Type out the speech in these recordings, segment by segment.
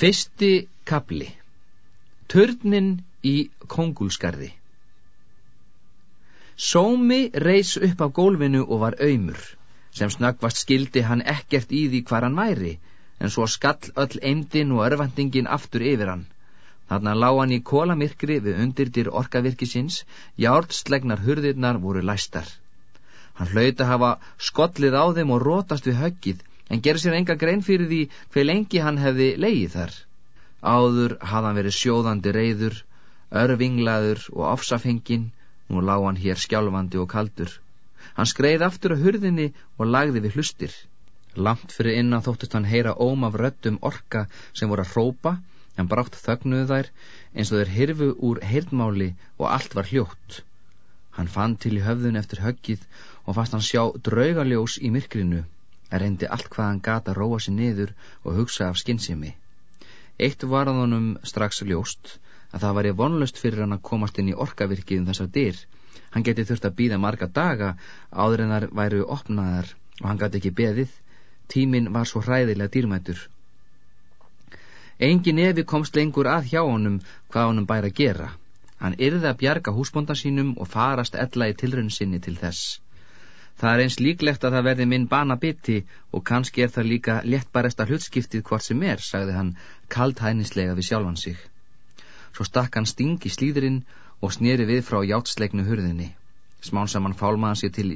Fyrsti kapli Törnin í kongulskarði Sómi reys upp af gólfinu og var auðmur, sem snöggvast skildi hann ekkert í því hvar hann væri, en svo skall öll eimdin og örvendingin aftur yfir hann. Þarna lág hann í kólamirkri við undirdir orkavirkisins, jártslegnar hurðirnar voru læstar. Hann hlauti að hafa skollið á þeim og rótast við höggið, en gerði sér enga grein fyrir því hver lengi hann hefði leið þar. Áður hafði hann verið sjóðandi reyður, örvinglaður og ofsafengin, nú lág hann hér skjálfandi og kaldur. Hann skreið aftur á hurðinni og lagði við hlustir. Lamt fyrir innan þóttist hann heyra óm af röttum orka sem voru að hrópa, en brátt þögnuðu þær eins og þeir hirfu úr heyrðmáli og allt var hljótt. Hann fann til í höfðun eftir höggið og fast hann sjá draugaljós í myrkrinu en reyndi allt hvað hann gata róa sér niður og hugsa af skinnsemi. Eitt var að honum strax ljóst að það ég vonlust fyrir hann að komast inn í orkavirkið um þessar dyr. Hann geti þurft að býða marga daga áður en þar væru opnaðar og hann gati ekki beðið. Tímin var svo hræðilega dýrmætur. Engin evi komst lengur að hjá honum hvað honum bæra gera. Hann yrði að bjarga húsbónda sínum og farast ella í tilrönn sinni til þess. Það er eins líklegt að það verði minn bana biti og kannski er það líka léttbæresta hlutskiptið hvort sem er, sagði hann kaldhænislega við sjálfan sig. Svo stakk hann sting í slíðurinn og snýri við frá játsleiknu hurðinni. Smán saman fálmaðan sér til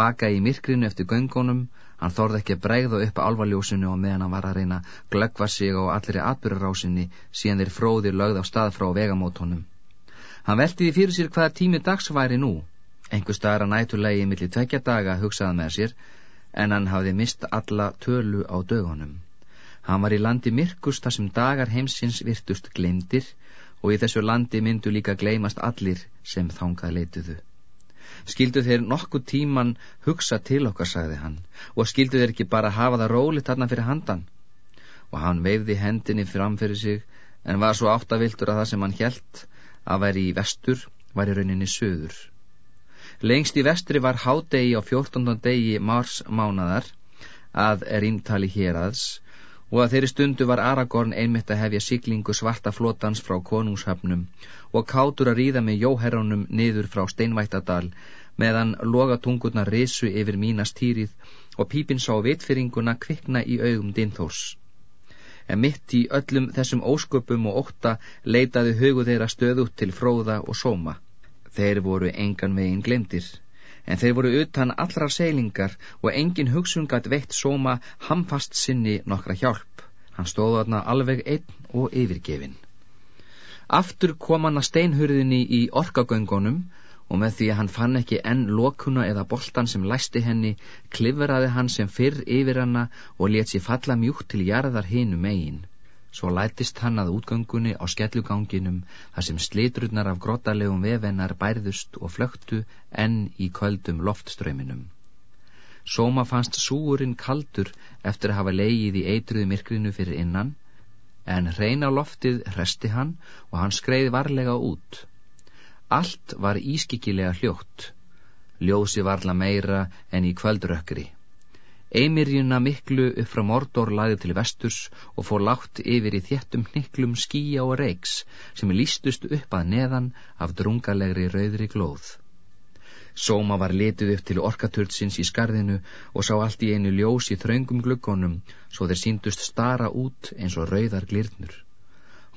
baka í myrkrinu eftir göngunum, hann þorði ekki að bregða upp alvarljósinu og meðan hann var að reyna glöggva sig á allri atbyrjarásinni síðan þeir fróðir lögð á stað frá vegamótonum. Hann velti því fyrir sér hvaða tími dags væri nú Engu staðar að nætulegi millir tvekja daga hugsaði með sér, en hann hafði mist alla tölu á dögunum. Hann var í landi myrkust þar sem dagar heimsins virtust glemdir og í þessu landi myndu líka gleymast allir sem þángað leituðu. Skildu þeir nokkuð tíman hugsa til okkar, sagði hann, og skildu þeir ekki bara hafa það rólit þarna fyrir handan. Og hann veifði hendinni framfyrir sig, en var svo áttaviltur að það sem hann hjælt að væri í vestur, var í rauninni söður. Lengst í vestri var hádegi á 14. degi mars mánadar að er ímtali hér aðs og að þeirri stundu var Aragorn einmitt að hefja siglingu svarta flótans frá konungshöfnum og kátur að ríða með jóherrónum niður frá Steinvættadal meðan logatungurna risu yfir mínastýrið og pípin sá vitfyringuna kvikna í augum Dinthors. En mitt í öllum þessum ósköpum og ótta leitaði hugu þeirra stöðut til fróða og sóma. Þeir voru engan veginn glemdir, en þeir voru utan allra seilingar og engin hugsungat veitt sóma hamfast sinni nokkra hjálp. Hann stóð þarna alveg einn og yfirgefin. Aftur kom hann að steinhurðinni í orkagöngunum og með því að hann fann ekki enn lokuna eða boltan sem læsti henni, klifraði hann sem fyrr yfir hanna og let sér falla mjúkt til jarðar hinu megin. Svo lætist hann að útgöngunni á skelluganginum þar sem slitrurnar af grottalegum vefennar bærðust og flögtu enn í köldum loftströyminum. Sóma fannst súurinn kaldur eftir að hafa leigið í eitruðu myrkrinu fyrir innan, en reyna loftið hresti hann og hann skreið varlega út. Allt var ískikilega hljótt, ljósi varla meira en í kvöldrökkri. Eimirjuna miklu upp frá Mordor laði til vesturs og fór látt yfir í þéttum hniklum skíja og reiks sem lístust upp að neðan af drungalegri rauðri glóð. Sóma var litið upp til orkaturtsins í skarðinu og sá allt í einu ljós í þraungum glukkonum svo þeir síndust stara út eins og rauðar glirnur.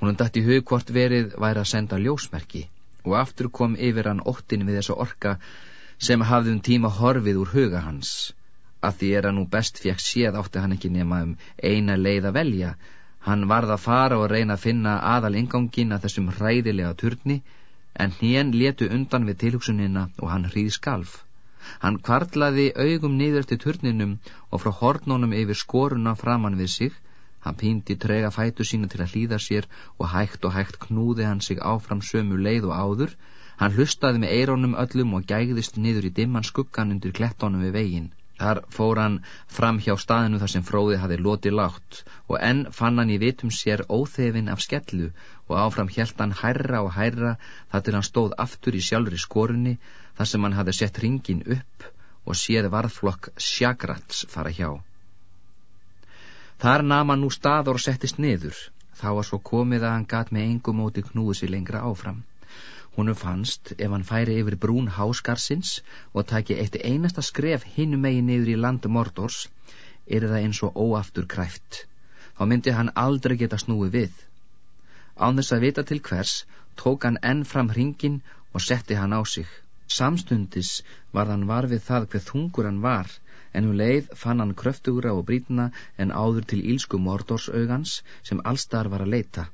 Húnum dætt í hug hvort verið væri að senda ljósmerki og aftur kom yfir hann óttin við þessa orka sem hafði um tíma horfið úr huga hans að því er að nú best fekk séð átti hann ekki nema um eina leið að velja. Hann varð að fara og reyna að finna aðal ingangin að þessum hræðilega turni, en hén letu undan við tilhugsunina og hann hríð skalf. Hann kvartlaði augum niður til turninum og frá hornónum yfir skoruna framann við sig. Hann pýndi trega fætu sína til að hlýða sér og hægt og hægt knúði hann sig áfram sömu leið og áður. Hann hlustaði með eirónum öllum og gægðist niður í dimman skuggan undir klettónum við veginn. Þar fór hann fram hjá staðinu þar sem fróði hafi lotið látt og enn fann hann í vitum sér óþefin af skellu og áfram hjælt hann hærra og hærra þar til hann stóð aftur í sjálfur í skorunni þar sem hann hafi sett ringin upp og séð varðflokk sjagrats fara hjá. Þar nama nú staður og settist niður. þá var svo komið að hann gat með engum móti knúið sér lengra áfram. Húnum fannst ef hann færi yfir brún háskarsins og taki eitt einasta skref hinum megin niður í landu Mordors, er það eins og óaftur kræft. Þá myndi hann aldrei geta snúið við. Án þess að vita til hvers, tók hann enn fram hringin og setti hann á sig. Samstundis var hann var við það hver þungur hann var, en um leið fann hann kröftugra og brítna en áður til ílsku Mordorsaugans sem allstar var að leita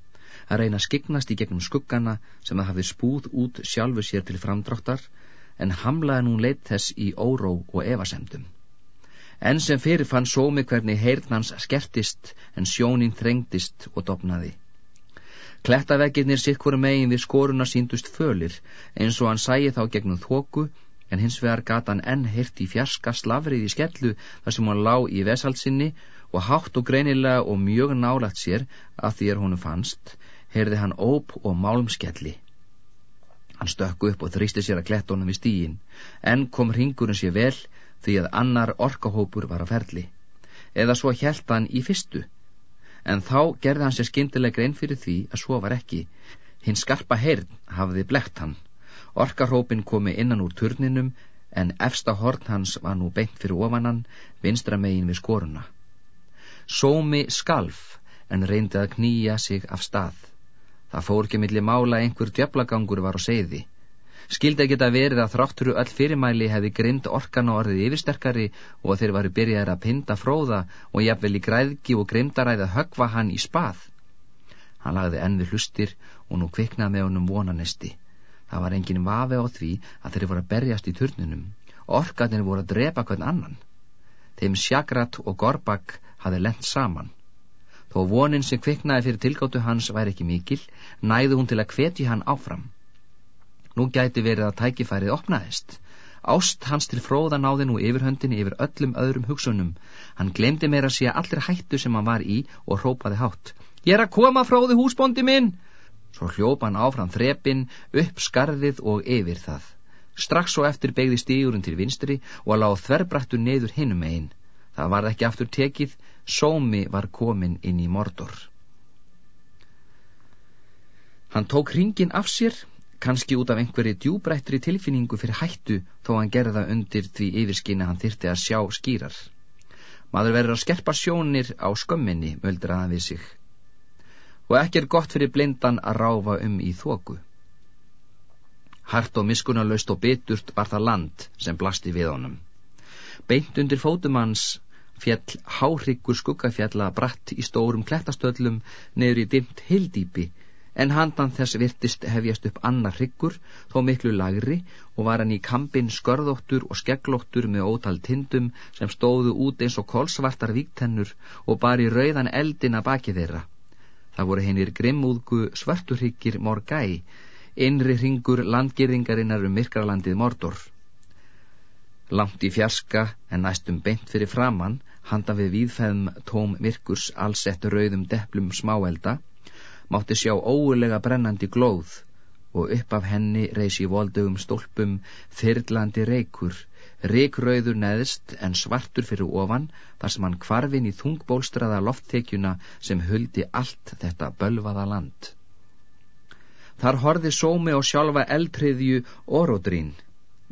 að reyna að skyggnast í gegnum skuggana sem það hafði spúð út sjálfu sér til framdráttar en hamlaði nú leitt þess í óró og evasemdum. En sem fyrir fann sómi hvernig heyrðnans skertist en sjónin þrengdist og dopnaði. Klettaveggirnir sikkur megin við skoruna síndust fölir eins og hann sæi þá gegnum þóku en hins vegar gata hann enn hirt í fjarska slafrið í skellu þar sem hann lá í vesalsinni og hátt og greinilega og mjög nálagt sér að því er honum fannst heyrði hann óp og málmskelli. Hann stökku upp og þrýsti sér að klettónum í stígin, en kom ringurinn sér vel því að annar orkahópur var að ferli. Eða svo hjælt hann í fyrstu. En þá gerði hann sér skindileg grein fyrir því að svo var ekki. Hinn skarpa heyrn hafði blekt hann. Orkahópin komi innan úr turninum, en efsta horn hans var nú beint fyrir ofannan, vinstra megin við skoruna. Sómi skalf, en reyndi að knýja sig af stað. Það fór ekki milli mála einhver djöflagangur var á seiði. Skildi ekki þetta verið að þrátturu öll fyrirmæli hefði grind orkan og orðið yfirsterkari og þeir varu byrjaðir að pinda fróða og jafnvel í græðki og grimdaræði að högva hann í spað. Hann lagði enn við hlustir og nú kviknaði með honum vonanesti. Það var engin vafi á því að þeir voru að berjast í turnunum. Orkanir voru að drepa hvern annan. Þeim Sjagrat og Gorbak hafi lent saman. Þó vonin sem kviknaði fyrir tilgáttu hans væri ekki mikil, næði hún til að hveti hann áfram. Nú gæti verið að tækifærið opnaðist. Ást hans til fróða náði nú yfirhöndinni yfir öllum öðrum hugsunum. Hann glemdi meira að sé allir hættu sem hann var í og hrópaði hátt. Ég er að koma fróði húsbóndi minn! Svo hljópa hann áfram þrepin, upp skarðið og yfir það. Strax svo eftir begði stígurinn til vinstri og að láð þverbrættu neður hinum einn. Það var ekki aftur tekið, sómi var komin inn í mordor. Hann tók ringin af sér, kannski út af einhverju djúbrættri tilfinningu fyrir hættu þó hann gerða undir því yfirskinni hann þyrti að sjá skýrar. Maður verður að skerpa sjónir á skömminni, möldur aðan við sig. Og ekki er gott fyrir blindan að ráfa um í þóku. Hart og miskunarlaust og biturt var það land sem blasti við honum. Beint undir fótumanns fjall háryggur skuggafjalla bratt í stórum klettastöllum neður í dimt hildýpi en handan þess virtist hefjast upp annar hryggur þó miklu lagri og var hann í kampin skörðóttur og skegglóttur með ótal tindum sem stóðu út eins og kolsvartar víktennur og bar í rauðan eldina baki þeirra. Það voru hennir grimmúðgu svörturhyggir morgæ, innri hringur landgirðingarinnar um myrkralandið Mordor. Langt í fjarska en næstum beint fyrir framann, handa við víðfæðum tóm myrkurs allsett rauðum deplum smáelda, mátti sjá óulega brennandi glóð og upp af henni reysi voldugum stólpum þyrlandi reykur, reykrauður neðst en svartur fyrir ofan þar sem hann kvarfin í þungbólstraða lofttekjuna sem huldi allt þetta bölvaða land. Þar horði sómi og sjálfa eldriðju orodrín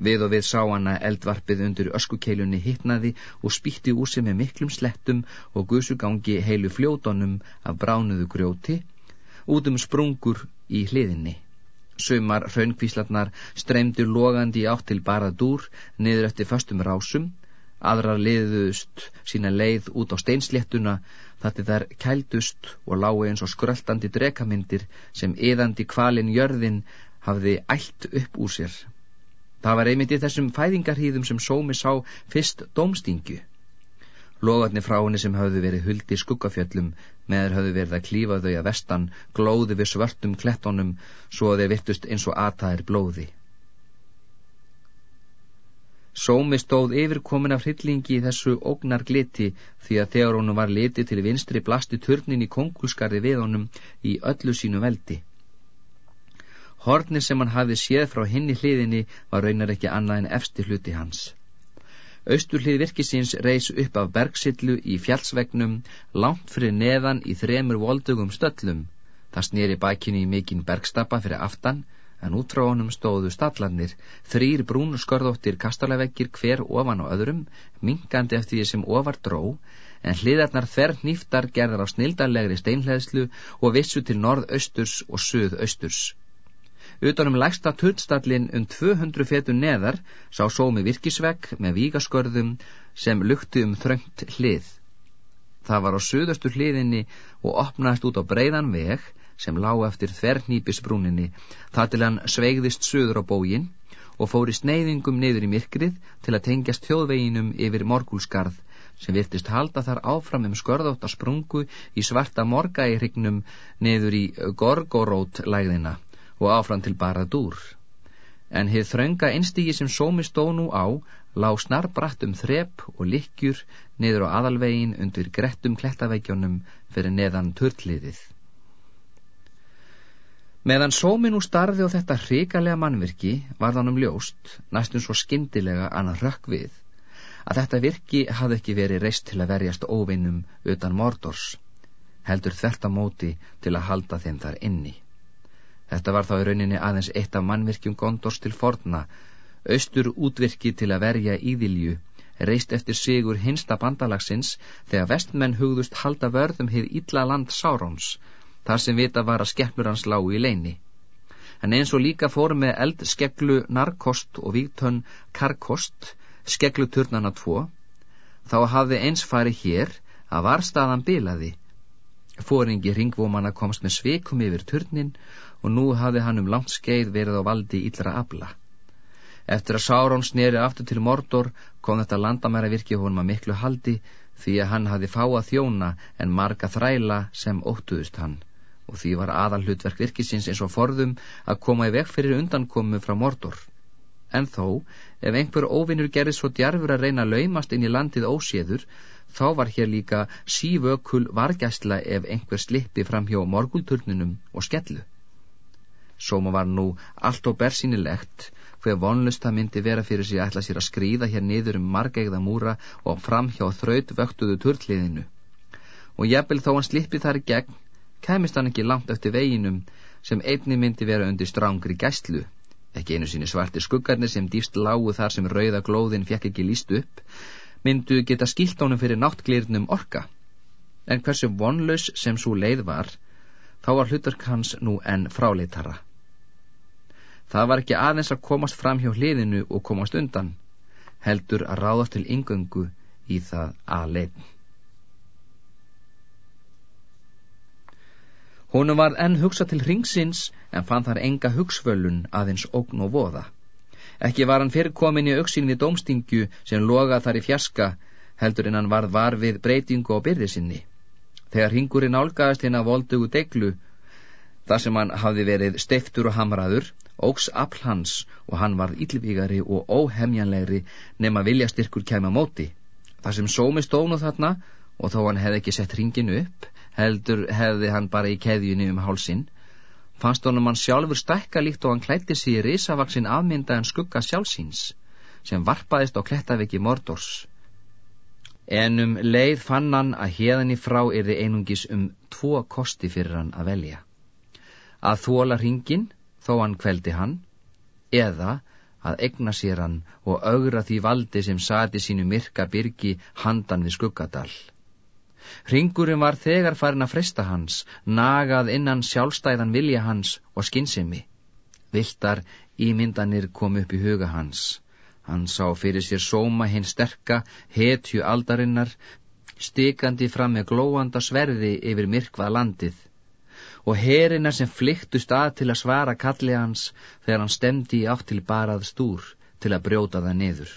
Við og við sá hana eldvarpið undir öskukeilunni hittnaði og spýtti úr sig með miklum slettum og gusugangi heilu fljótonum af bránuðu grjóti, út um sprungur í hliðinni. Sumar raunkvíslarnar streymdur logandi átt til bara dúr niður eftir fastum rásum, aðrar liðust sína leið út á steinsléttuna þar til þær kældust og lágu eins og skröltandi drekamindir sem yðandi kvalin jörðin hafði ælt upp úr sér. Það var einmitt í þessum fæðingarhýðum sem Sómi sá fyrst domstingju. Logarnir frá henni sem hafðu verið huldi skuggafjöllum meður hafðu verið að klífa þau að vestan glóði við svörtum klettónum svo að þeir vittust eins og ataðir blóði. Sómi stóð yfirkomin af hryllingi í þessu ógnar gliti því að þegar honum var litið til vinstri blasti turnin í kongulskarði við honum í öllu sínu veldi. Horni sem hann hafði séð frá hinni hliðinni var raunar ekki annað en efsti hluti hans. Austurlið virkisins reys upp af bergsillu í fjallsvegnum, langt fyrir neðan í þremur voldugum stöllum. Það snýri bækinu í mikinn bergstappa fyrir aftan, en út frá honum stóðu stallarnir, þrýr brúnu skörðóttir kastalaveggir hver ofan á öðrum, minkandi eftir því sem ofar dró, en hliðarnar þver nýftar gerðar á snildarlegri steinhleðslu og vissu til norð-austurs og suð-austurs. Utanum lægsta tullstallin um 200 fetur neðar sá sómi virkisvegg með vígaskörðum sem lukti um þröngt hlið. Það var á suðaustur hliðinni og opnaðist út á breiðan veg sem lág eftir þvernýpisbrúninni það til hann sveigðist söður á bógin og fóri sneiðingum niður í myrkrið til að tengjast þjóðveginum yfir morgúlskarð sem virtist halda þar áfram um skörðótt að sprungu í svarta morga í hrygnum niður í gorgorót lægðina og áfram til bara dúr. En heið þrönga einstígi sem sómi stó nú á lág snarbratt um þrep og likjur niður á aðalvegin undir grettum klettaveikjónum fyrir neðan törtliðið. Meðan sómin úr starði á þetta hrikalega mannvirki var þann um ljóst, næstum svo skindilega annað rökk við, að þetta virki hafði ekki verið reist til að verjast óvinnum utan mordors, heldur þvert að móti til að halda þeim þar inni. Þetta var þá í rauninni aðeins eitt af mannvirkjum gondors til forna, austur útvirki til að verja íðilju, reist eftir sigur hinsta bandalagsins þegar vestmenn hugðust halda vörðum hið illa land Sáróns, þar sem vita var að skellur hans lágu í leini. En eins og líka fór með eldskeglu narkost og vígtönn karkost, skegluturnana tvo, þá hafði eins farið hér að varstaðan bilaði. Fóringi ringvómanna komst með sveikum yfir turnin og nú hafði hann um langt skeið verið á valdi íllra abla. Eftir að Sáron sneri aftur til Mordor kom þetta landamæra virki honum að miklu haldi því að hann hafði fáa þjóna en marga þræla sem óttuðust hann og því var aðal hlutverk virkisins eins og forðum að koma í veg fyrir undankomu frá Mordor. En þó, ef einhver óvinnur gerði svo djarfur að reyna að laumast inn í landið óséður, þá var hér líka sívökul vargæsla ef einhver slippi fram hjá morgulturnunum og skellu. Sóma var nú allt og bersýnilegt hver vonlust það myndi vera fyrir sig ætla sér að skrýða hér niður um margegða múra og fram hjá þraut vöktuðu turtliðinu. Og jafnvel þó hann slippi þar í gegn, kæmist hann ekki langt eftir veginum sem einni myndi vera undir strángri gæstlu ekki einu síni svartir skuggarnir sem dýst lágu þar sem rauða glóðin fekk ekki líst upp myndu geta skilt honum fyrir náttglirnum orka. En hversu vonlaus sem svo leið var þá var hlutark hans nú enn fráleitara það var ekki aðeins að komast fram hjá hliðinu og komast undan heldur að ráðast til yngöngu í það að leiðn Honum var enn hugsa til ringsins en fann þar enga hugsvölun aðeins ógn og voða. Ekki var hann fyrirkomin í auksíninni domstingju sem loga þar í fjaska heldur en hann varð var við breytingu á byrði sinni. Þegar ringurinn álgaðist hinn að voldugu deglu, þar sem hann hafði verið steiftur og hamraður, ógs afl hans og hann varð yllvígari og óhemjanlegri nema viljastyrkur kæma móti. Þar sem sómi stónu þarna og þó hann hefði ekki sett ringinu upp, heldur hefði hann bara í keðjunni um hálsin, fannst honum hann sjálfur stekka líkt og hann klætti sig í risavaksin afmyndaðan skugga sjálfsins, sem varpaðist á klettaviki Mordors. En um leið fann hann að hérðinni frá er þið einungis um tvo kosti fyrir hann að velja. Að þóla ringin, þó hann kveldi hann, eða að egna sér hann og augra því valdi sem sati sínu myrka byrgi handan við skuggadal. Ringurinn var þegar farin að frista hans, nagað innan sjálfstæðan vilja hans og skinnsemi. Viltar ímyndanir kom upp í huga hans. Hann sá fyrir sér sóma hinn sterka, hetju aldarinnar, stikandi fram með glóanda sverði yfir myrkvað landið og herina sem flyktu stað til að svara kalli hans þegar hann stemdi í átt til barað stúr til að brjóta það niður.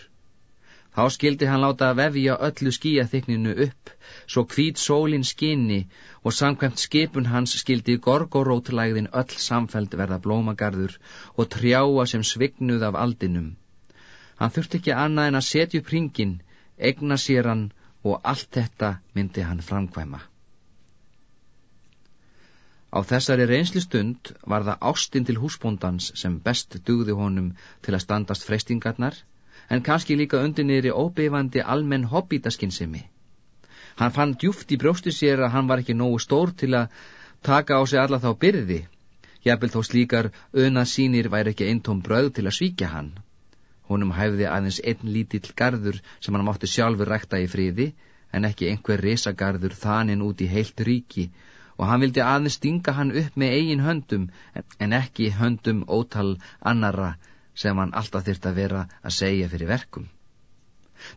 Þá skildi hann láta vefja öllu skíaþykninu upp, svo hvít sólinn skinni og samkvæmt skipun hans skildi gorgorótlægðin öll samfeld verða blómagarður og trjáa sem svignuð af aldinum. Hann þurfti ekki annað en að setja upp ringin, egna sér hann og allt þetta myndi hann framkvæma. Á þessari reynsli stund var það ástinn til húsbóndans sem best dugði honum til að standast freystingarnar en kannski líka undir niðri óbeifandi almenn hobbítaskinnsemi. Hann fann djúft í brjósti sér að hann var ekki nógu stór til að taka á sig alla þá byrði, jafnvel þó slíkar öna sínir væri ekki eintóm bröð til að svíkja hann. Húnum hæfði aðeins einn lítill gardur sem hann mátti sjálfur rækta í friði, en ekki einhver risagarður þaninn út í heilt ríki og hann vildi aðeins stinga hann upp með eigin höndum en ekki höndum ótal annara sem hann alltaf þyrst að vera að segja fyrir verkum.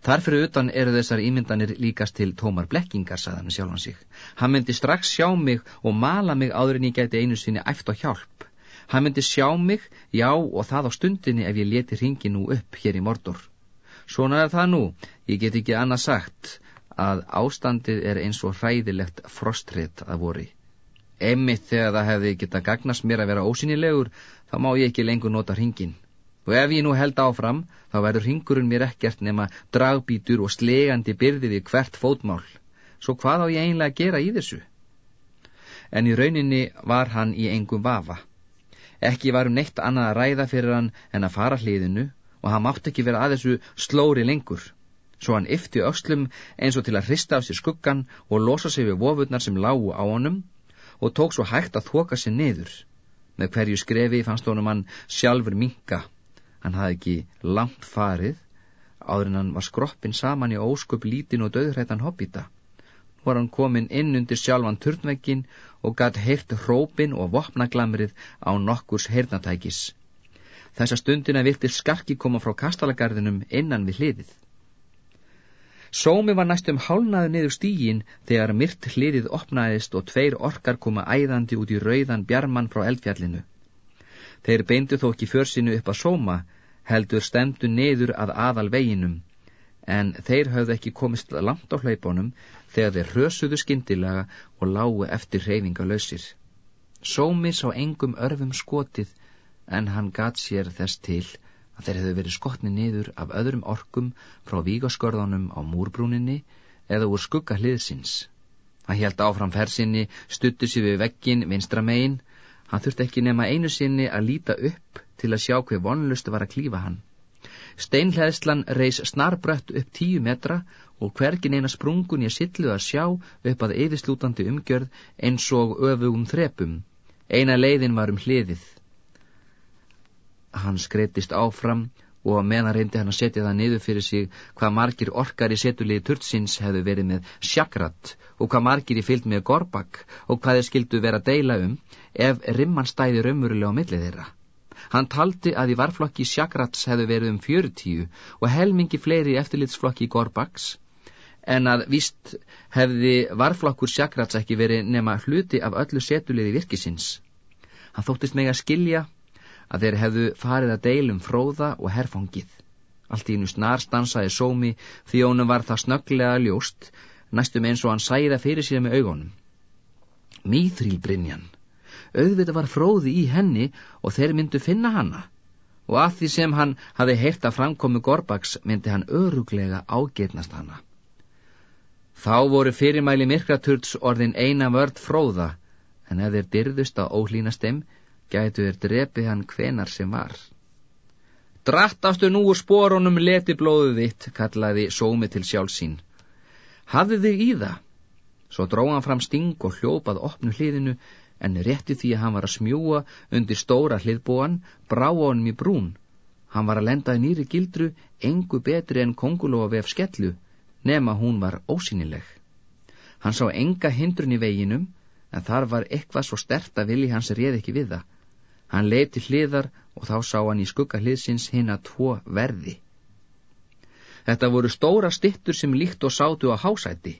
Þarfyrir utan eru þessar ímyndanir líkast til tómar blekkingar, sagði hann sjálfan sig. Hann myndi strax sjá mig og mala mig áður en ég gæti einu sinni æft og hjálp. Hann myndi sjá mig, já og það á stundinni ef ég leti ringi nú upp hér í mordor. Svona er það nú, ég get ekki annað sagt að ástandið er eins og hræðilegt frostritt að vori. Emmitt þegar það hefði geta gagnast mér að vera ósynilegur, þá má ég ekki lengur nota hringin. Og ef ég nú held áfram, þá verður hringurinn mér ekkert nema dragbítur og slegandi byrði við hvert fótmál. Svo hvað á ég einlega að gera í þessu? En í rauninni var hann í engum vafa. Ekki varum neitt annað að ræða fyrir hann en að fara hliðinu og hann mátt ekki vera að þessu slóri lengur svo hann yfti öxlum eins og til að hrista af sér skuggan og losa sig við vofurnar sem lágu á honum og tók svo hægt að þoka sér niður. Með hverju skrefi fannst honum hann sjálfur minka. Hann hafði ekki langt farið, áður en hann var skroppin saman í ósköp lítin og döðrættan hobbita. Nú var hann komin inn undir sjálfan turnvekkin og gatt heirt hrópin og vopnaglamrið á nokkurs heyrnatækis. Þessa stundina virtir skarki koma frá kastalagarðinum innan við hliðið. Sómi var næstum hálnaði niður stígin þegar myrt hliðið opnaðist og tveir orkar koma æðandi út í rauðan bjarmann frá eldfjallinu. Þeir beindu þó ekki försinu upp að sóma, heldur stemdu niður að aðal veginum, en þeir höfðu ekki komist langt á hlaupunum þegar þeir hrösuðu skindilega og lágu eftir reyfinga lausir. Sómi sá engum örfum skotið, en hann gat sér þess til að þeir hefðu verið skotni niður af öðrum orkum frá vígaskörðunum á múrbrúninni eða úr skugga hliðsins. Hann held áfram fersinni, stutti sér við veggin, vinstra megin. Hann þurfti ekki nema einu sinni að líta upp til að sjá hver vonlust var að klífa hann. Steinhleðslan reys snarbrött upp tíu metra og hvergin eina sprungun ég sillu að sjá upp að yfirslútandi umgjörð eins og öfugum þrepum. Eina leiðin var um hliðið. Hann skreittist áfram og að meðan reyndi hann að setja það niður fyrir sig hvað margir orkar í setuliði turtsins hefðu verið með sjakrat og hvað margir í fyllt með gorbak og hvað þeir skildu vera að deila um ef rimman stæði raumurulega á millið þeirra. Hann taldi að í varflokki sjakrats hefðu verið um fjörutíu og helmingi fleiri eftirlitsflokki gorbaks en að víst hefði varflokkur sjakrats ekki verið nema hluti af öllu setuliði virkisins. Hann þóttist meg að skilja að þeir hefðu farið að deilum fróða og herfangið. Allt í nú snar stansaði sómi því honum var það snögglega ljóst, næstum eins og hann sæða fyrir sér með augunum. Mýþrýlbrinjan. Auðvitað var fróði í henni og þeir myndu finna hanna og að því sem hann hafi heyrt að framkomi Gorbaks myndi hann öruglega ágetnast hana. Þá voru fyrirmæli myrkraturts orðin eina vörd fróða, en ef þeir dyrðust á óhlínast þeim, gætu þér drepið hann hvenar sem var. Drattastu nú úr spórunum leti blóðu þitt, kallaði sómi til sjálfsín. Hafðu þig í það. Svo dróð hann fram sting og hljópað opnu hliðinu, en rétti því að hann var að smjúa undir stóra hliðbúan, brá á hann í brún. Hann var að lenda í nýri gildru, engu betri en kongulóa vef skellu, nema hún var ósynileg. Hann sá enga hindrun í veginum, en þar var eitthvað svo stert að vilji hans réð ekki við það. Hann leiti hliðar og þá sá hann í skugga hliðsins hinn að tvo verði. Þetta voru stóra stittur sem líkt og sátu á hásæti.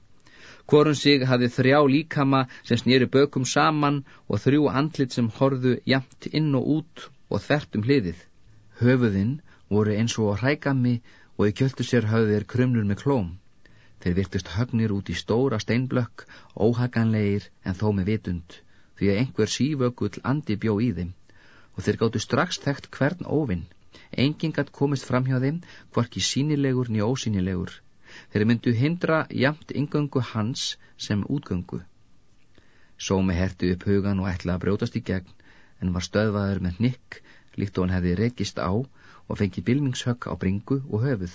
Hvorun sig hafði þrjá líkama sem snýri bökum saman og þrjú andlit sem horðu jamt inn og út og þert um hliðið. Höfuðinn voru eins og hrækami og í kjöldu sér hafði þeir krumlur með klóm. Þeir virtust högnir út í stóra steinblökk, óhaganleir en þó með vitund, því að einhver sívökull andi bjó í þeim og þeir gáttu strax þekkt hvern óvinn. Engin gatt komist fram hjá þeim, hvorki sínilegur niður ósínilegur. Þeir myndu hindra jamt ingöngu hans sem útgöngu. Sómi herti upp hugan og ætla að brjótast í gegn, en var stöðvaður með nikk, líkt og hann hefði rekist á, og fengi bilmingshögg á bringu og höfuð.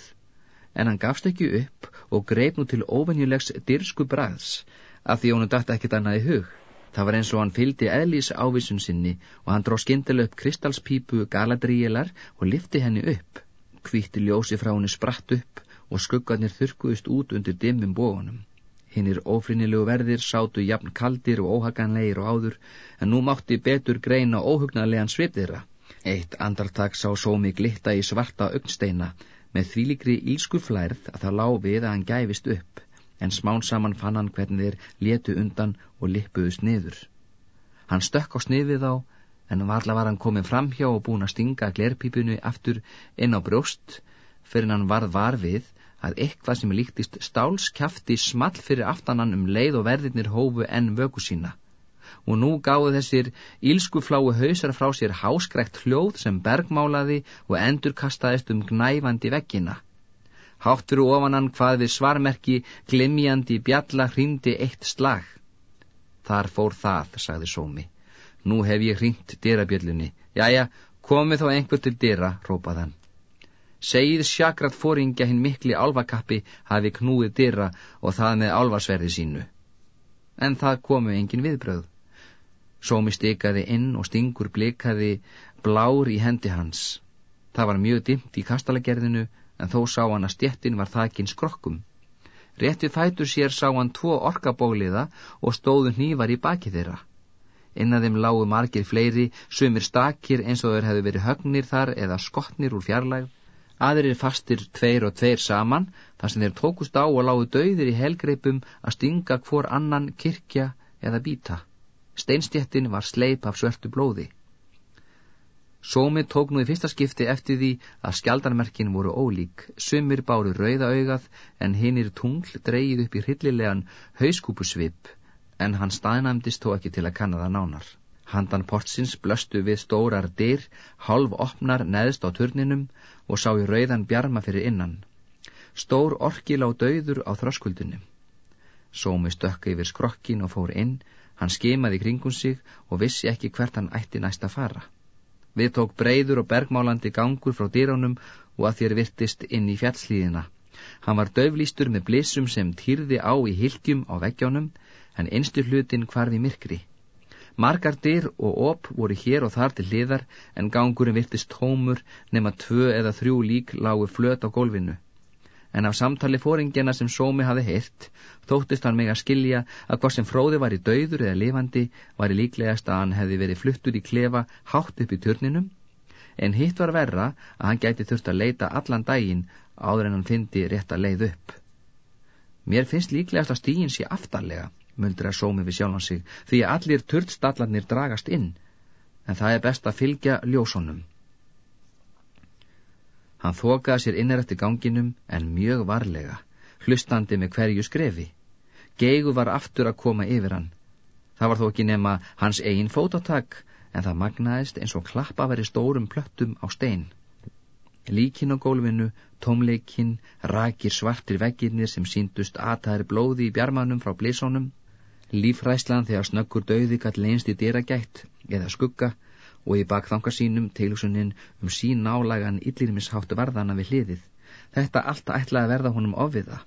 En hann gafst ekki upp og greip nú til óvenjulegs dyrsku bræðs af því honum dætti ekkit annað í hug. Það var eins og hann fyldi eðlís ávísun sinni og hann dró skindileg upp kristalspípu galadríjelar og lifti henni upp. Kvíti ljósi frá henni spratt upp og skuggarnir þurkuðist út undir dimmum bógunum. Hinnir ófrinilegu verðir sátu jafn kaldir og óhaganlegir og áður, en nú mátti betur greina óhugnarlegan svip þeirra. Eitt andartak sá sómi glitta í svarta augnsteina, með þvílikri ílsku flærð að það lág við að hann gæfist upp, en smán saman fann hann hvernig þeir letu undan og lippuðust niður. Hann stökk á snifið á, en varla var hann komin fram hjá og búin að stinga glerpípunu aftur inn á brjóst, fyrir hann varð var við að eitthvað sem líktist stálskjafti small fyrir aftanan um leið og verðirnir hófu enn vöku sína. Og nú gáðu þessir ílskuflái hausar frá sér háskrækt hljóð sem bergmálaði og endurkastaðist um gnæfandi veggina. Háttur og ofanan hvað við svarmerki glimjandi bjalla hrýmdi eitt slag. Þar fór það, sagði Sómi. Nú hef ég hrýmt dyrabjöllunni. Jæja, komið þó einhver til dyra, rópað hann. Segið sjakrat fóringja hinn mikli álvakappi hafi knúið dyrra og það með álvarsverði sínu. En það komu engin viðbröð. Sómi stikaði inn og stingur blikaði blár í hendi hans. Það var mjög dimt í kastalagerðinu en þó sá hann að stjettin var þakinn skrokkum. Réttið fætur sér sá hann tvo orkabóliða og stóðu hnívar í baki þeirra. Innan þeim lágu margir fleiri, sumir stakir eins og þeir hefðu verið högnir þar eða skotnir úr fjarlægð aðrir fastir tveir og tveir saman þar sem þeir tókust á og lágu dauðir í helgreipum að stinga hvor annan kirkja eða býta. Steinstjettin var sleip af svörtu blóði. Sómi tók nú í fyrsta skipti eftir því að skjaldarmerkin voru ólík, sumir báru rauða augað en hinnir tungl dreyið upp í hryllilegan hauskúpusvip en hann staðnæmdist þó ekki til að kanna það nánar. Handan portsins blöstu við stórar dyr, halv opnar neðst á turninum og sá í rauðan bjarma fyrir innan. Stór orkil á dauður á þröskuldunum. Sómi stökka yfir skrokkin og fór inn, hann skimaði kringum sig og vissi ekki hvert hann ætti næst að fara. Við tók breyður og bergmálandi gangur frá dýránum og að þér virtist inn í fjallslíðina. Hann var döflýstur með blissum sem týrði á í hilkjum á veggjónum, en einstu hlutin hvarði myrkri. Margar dyr og op voru hér og þar til hliðar en gangurinn virtist tómur nema tvö eða þrjú lík lágu flöt á gólfinu. En af samtali fóringjana sem Sómi hafi heilt, þóttist hann meg að skilja að hvað sem fróði var í dauður eða lifandi var í líklegast að hann hefði verið fluttur í klefa hátt upp í törninum, en hitt var verra að hann gæti þurft að leita allan daginn áður en hann fyndi rétt að leið upp. Mér finnst líklegast að stígin sé aftarlega muldra sómi við sjálfan sig, því að allir törnstallarnir dragast inn, en það er best að fylgja ljósónum. Hann þokaði sér innar eftir ganginum, en mjög varlega, hlustandi með hverju skrefi. Geigu var aftur að koma yfir hann. Það var þó ekki nema hans eigin fótatak, en það magnaðist eins og klappa veri stórum plöttum á stein. Líkin á gólfinu, tómleikin, rakir svartir veggirnir sem síndust aðtæðir blóði í bjarmanum frá blísónum, Lífræslan þegar snöggur döði gætt leinst í dyragætt eða skugga og í bakþanga sínum teilsunin um sín nálagan illirmisháttu varðana við hliðið. Þetta allt ætlaði að verða honum ofiða.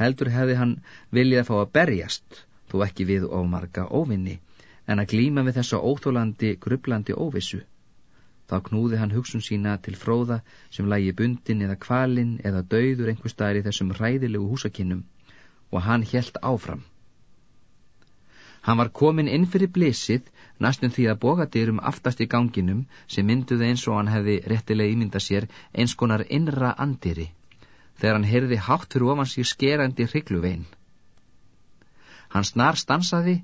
Heldur hefði hann viljað að fá að berjast, þó ekki við ofmarga ofinni, en að glíma við þessu óþólandi, grublandi óvissu. Þá knúði hann hugsun sína til fróða sem lægi bundin eða kvalin eða döður einhver staðar í þessum ræðilegu húsakinnum og hann helt áfram. Hann var komin inn fyrir blísið næstum því að bogadyrum aftast í ganginum sem mynduði eins og hann hefði réttilega ímynda sér eins konar innra andiri þegar hann heyrði hátt fyrir ofan sér skerandi hryggluvein. Hann snar stansaði,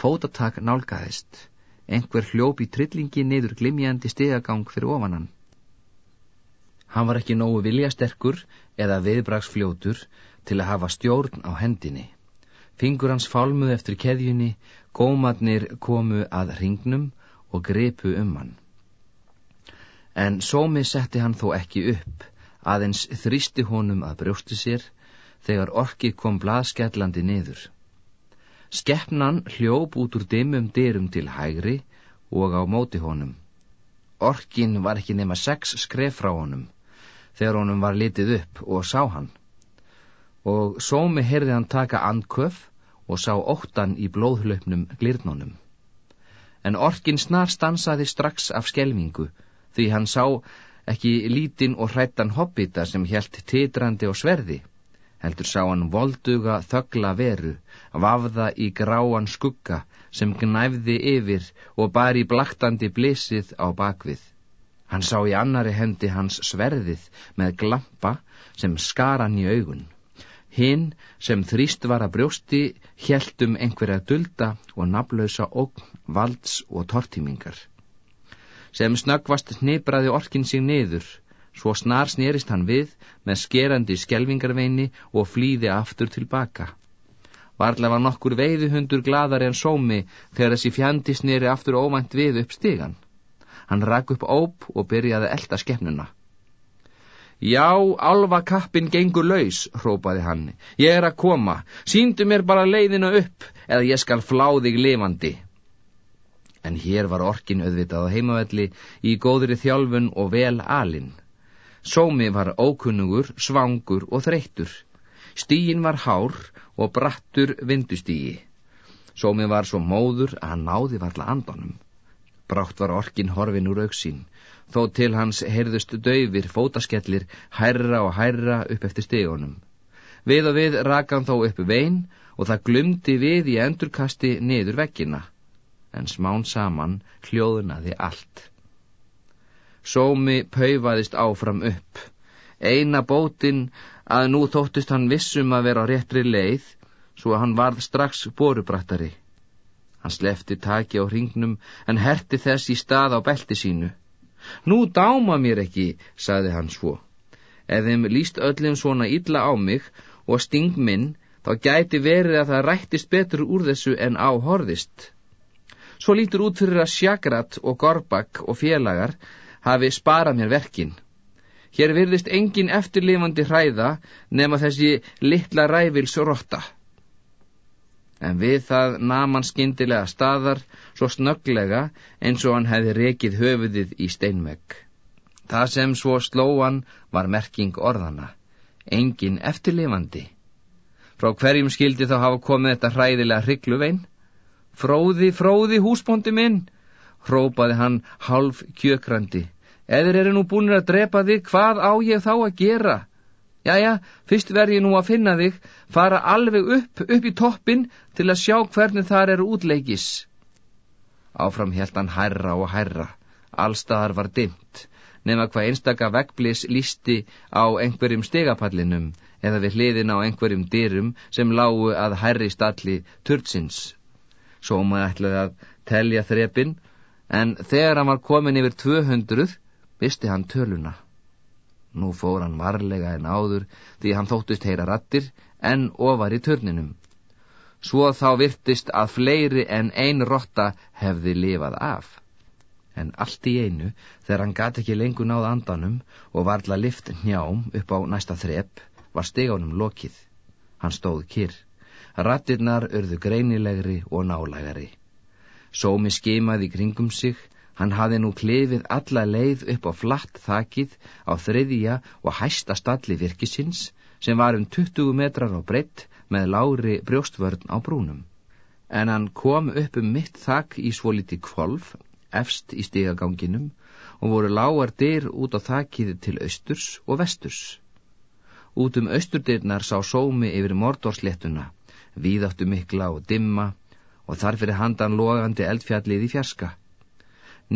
fótatak nálgæðist, einhver hljóp í trillingi niður glimjandi stegagang fyrir ofanan. Hann var ekki nógu viljasterkur eða viðbraksfljótur til að hafa stjórn á hendinni. Fingur hans fálmuð eftir keðjunni, gómatnir komu að ringnum og grepu um hann. En sómi setti hann þó ekki upp, aðeins þrýsti honum að brjósti sér, þegar orki kom blaðskellandi niður. Skeppnan hljóp út úr dimmum dyrum til hægri og á móti honum. Orkin var ekki nema sex skref frá honum, þegar honum var litið upp og sá hann. Og sómi heyrði hann taka andköf og sá óttan í blóðhlaupnum glirnunum. En orkin snar stansaði strax af skelmingu, því hann sá ekki lítinn og hrættan hobbita sem helt titrandi og sverði. Heldur sá hann volduga þögla veru, vafða í gráan skugga sem gnæfði yfir og bar í blaktandi blissið á bakvið. Hann sá í annari hendi hans sverðið með glampa sem skaran í augun. Hinn sem þrýst var að brjósti hjæltum einhverja dulda og naflausa ógn, valds og tortímingar. Sem snöggvast hnibraði orkin sig niður, svo snar snerist hann við með skerandi skjelvingarveini og flýði aftur tilbaka. Varlega var nokkur veiðuhundur gladar en sómi þegar þessi fjandi sneri aftur óvænt við upp stigan. Hann rak upp óp og byrjaði elda skefnuna. Já, alvakappin gengur laus, hrópaði hann. Ég er að koma. Sýndu mér bara leiðina upp, eða ég skal flá þig lifandi. En hér var orkin auðvitað á heimavelli í góðri þjálfun og vel alinn. Sómi var ókunnugur, svangur og þreyttur. Stígin var hár og brattur vindustígi. Sómi var svo móður að hann náði varla andanum. Brátt var orkin horfin úr auksín þó til hans heyrðust döfir fótaskellir hærra og hærra upp eftir stegunum. Við og við rakan þó upp vein og það glumdi við í endurkasti niður vekkina, en smán saman hljóðunaði allt. Sómi paufaðist áfram upp. Eina bótin að nú þóttist hann vissum að vera á réttri leið, svo að hann varð strax borubrattari. Hann slefti taki á hringnum en herti þess í stað á belti sínu. Nú dáma mér ekki, saði hann svo. Ef þeim líst öllum svona illa á mig og sting minn, þá gæti verið að það rættist betur úr þessu en á horðist. Svo lítur út fyrir að Sjakrat og Gorbak og félagar hafi sparað mér verkin. Hér virðist engin eftirlifandi hræða nema þessi litla ræfils rotta en við það naman skindilega staðar svo snögglega eins og hann hefði rekið höfuðið í steinvegg. Það sem svo slóan var merking orðana, engin eftirlifandi. Frá hverjum skildi þá hafa komið þetta hræðilega hryggluvein? Fróði, fróði, húsbóndi minn, hrópaði hann half kjökrandi. Eður eru nú búinir að drepa þig, hvað á ég þá að gera? Jæja, fyrst verð ég nú að finna þig, fara alveg upp, upp í toppin til að sjá hvernig þar eru útleikis. Áfram held hann hærra og hærra, allstaðar var dimt, nema hvað einstaka veggblís lísti á einhverjum stegapallinum eða við hliðin á einhverjum dyrum sem lágu að hærri stalli turtsins. Svo maður ætlaði að telja þrepin, en þegar hann var komin yfir 200, visti hann töluna. Nú fór hann varlega en áður því hann þóttist heyra rattir en ofar í törninum. Svo þá virtist að fleiri en ein rotta hefði lifað af. En allt í einu, þegar hann gati ekki lengur náð andanum og varla lift njám upp á næsta þrepp, var stegunum lokið. Hann stóð kyrr. Rattirnar örðu greinilegri og nálægari. Sómi skimaði kringum sig, Hann hafi nú klefið alla leið upp á flatt þakið á þriðja og hæsta stalli virkisins sem var um 20 metrar á breytt með lári brjóstvörn á brúnum. En hann kom upp um mitt þak í svo liti kvolf, efst í stigaganginum og voru lágar dyr út á þakið til austurs og vesturs. Út um austurdirnar sá sómi yfir mordorsléttuna, víðáttu mikla og dimma og þarfir handan logandi eldfjallið í fjarska.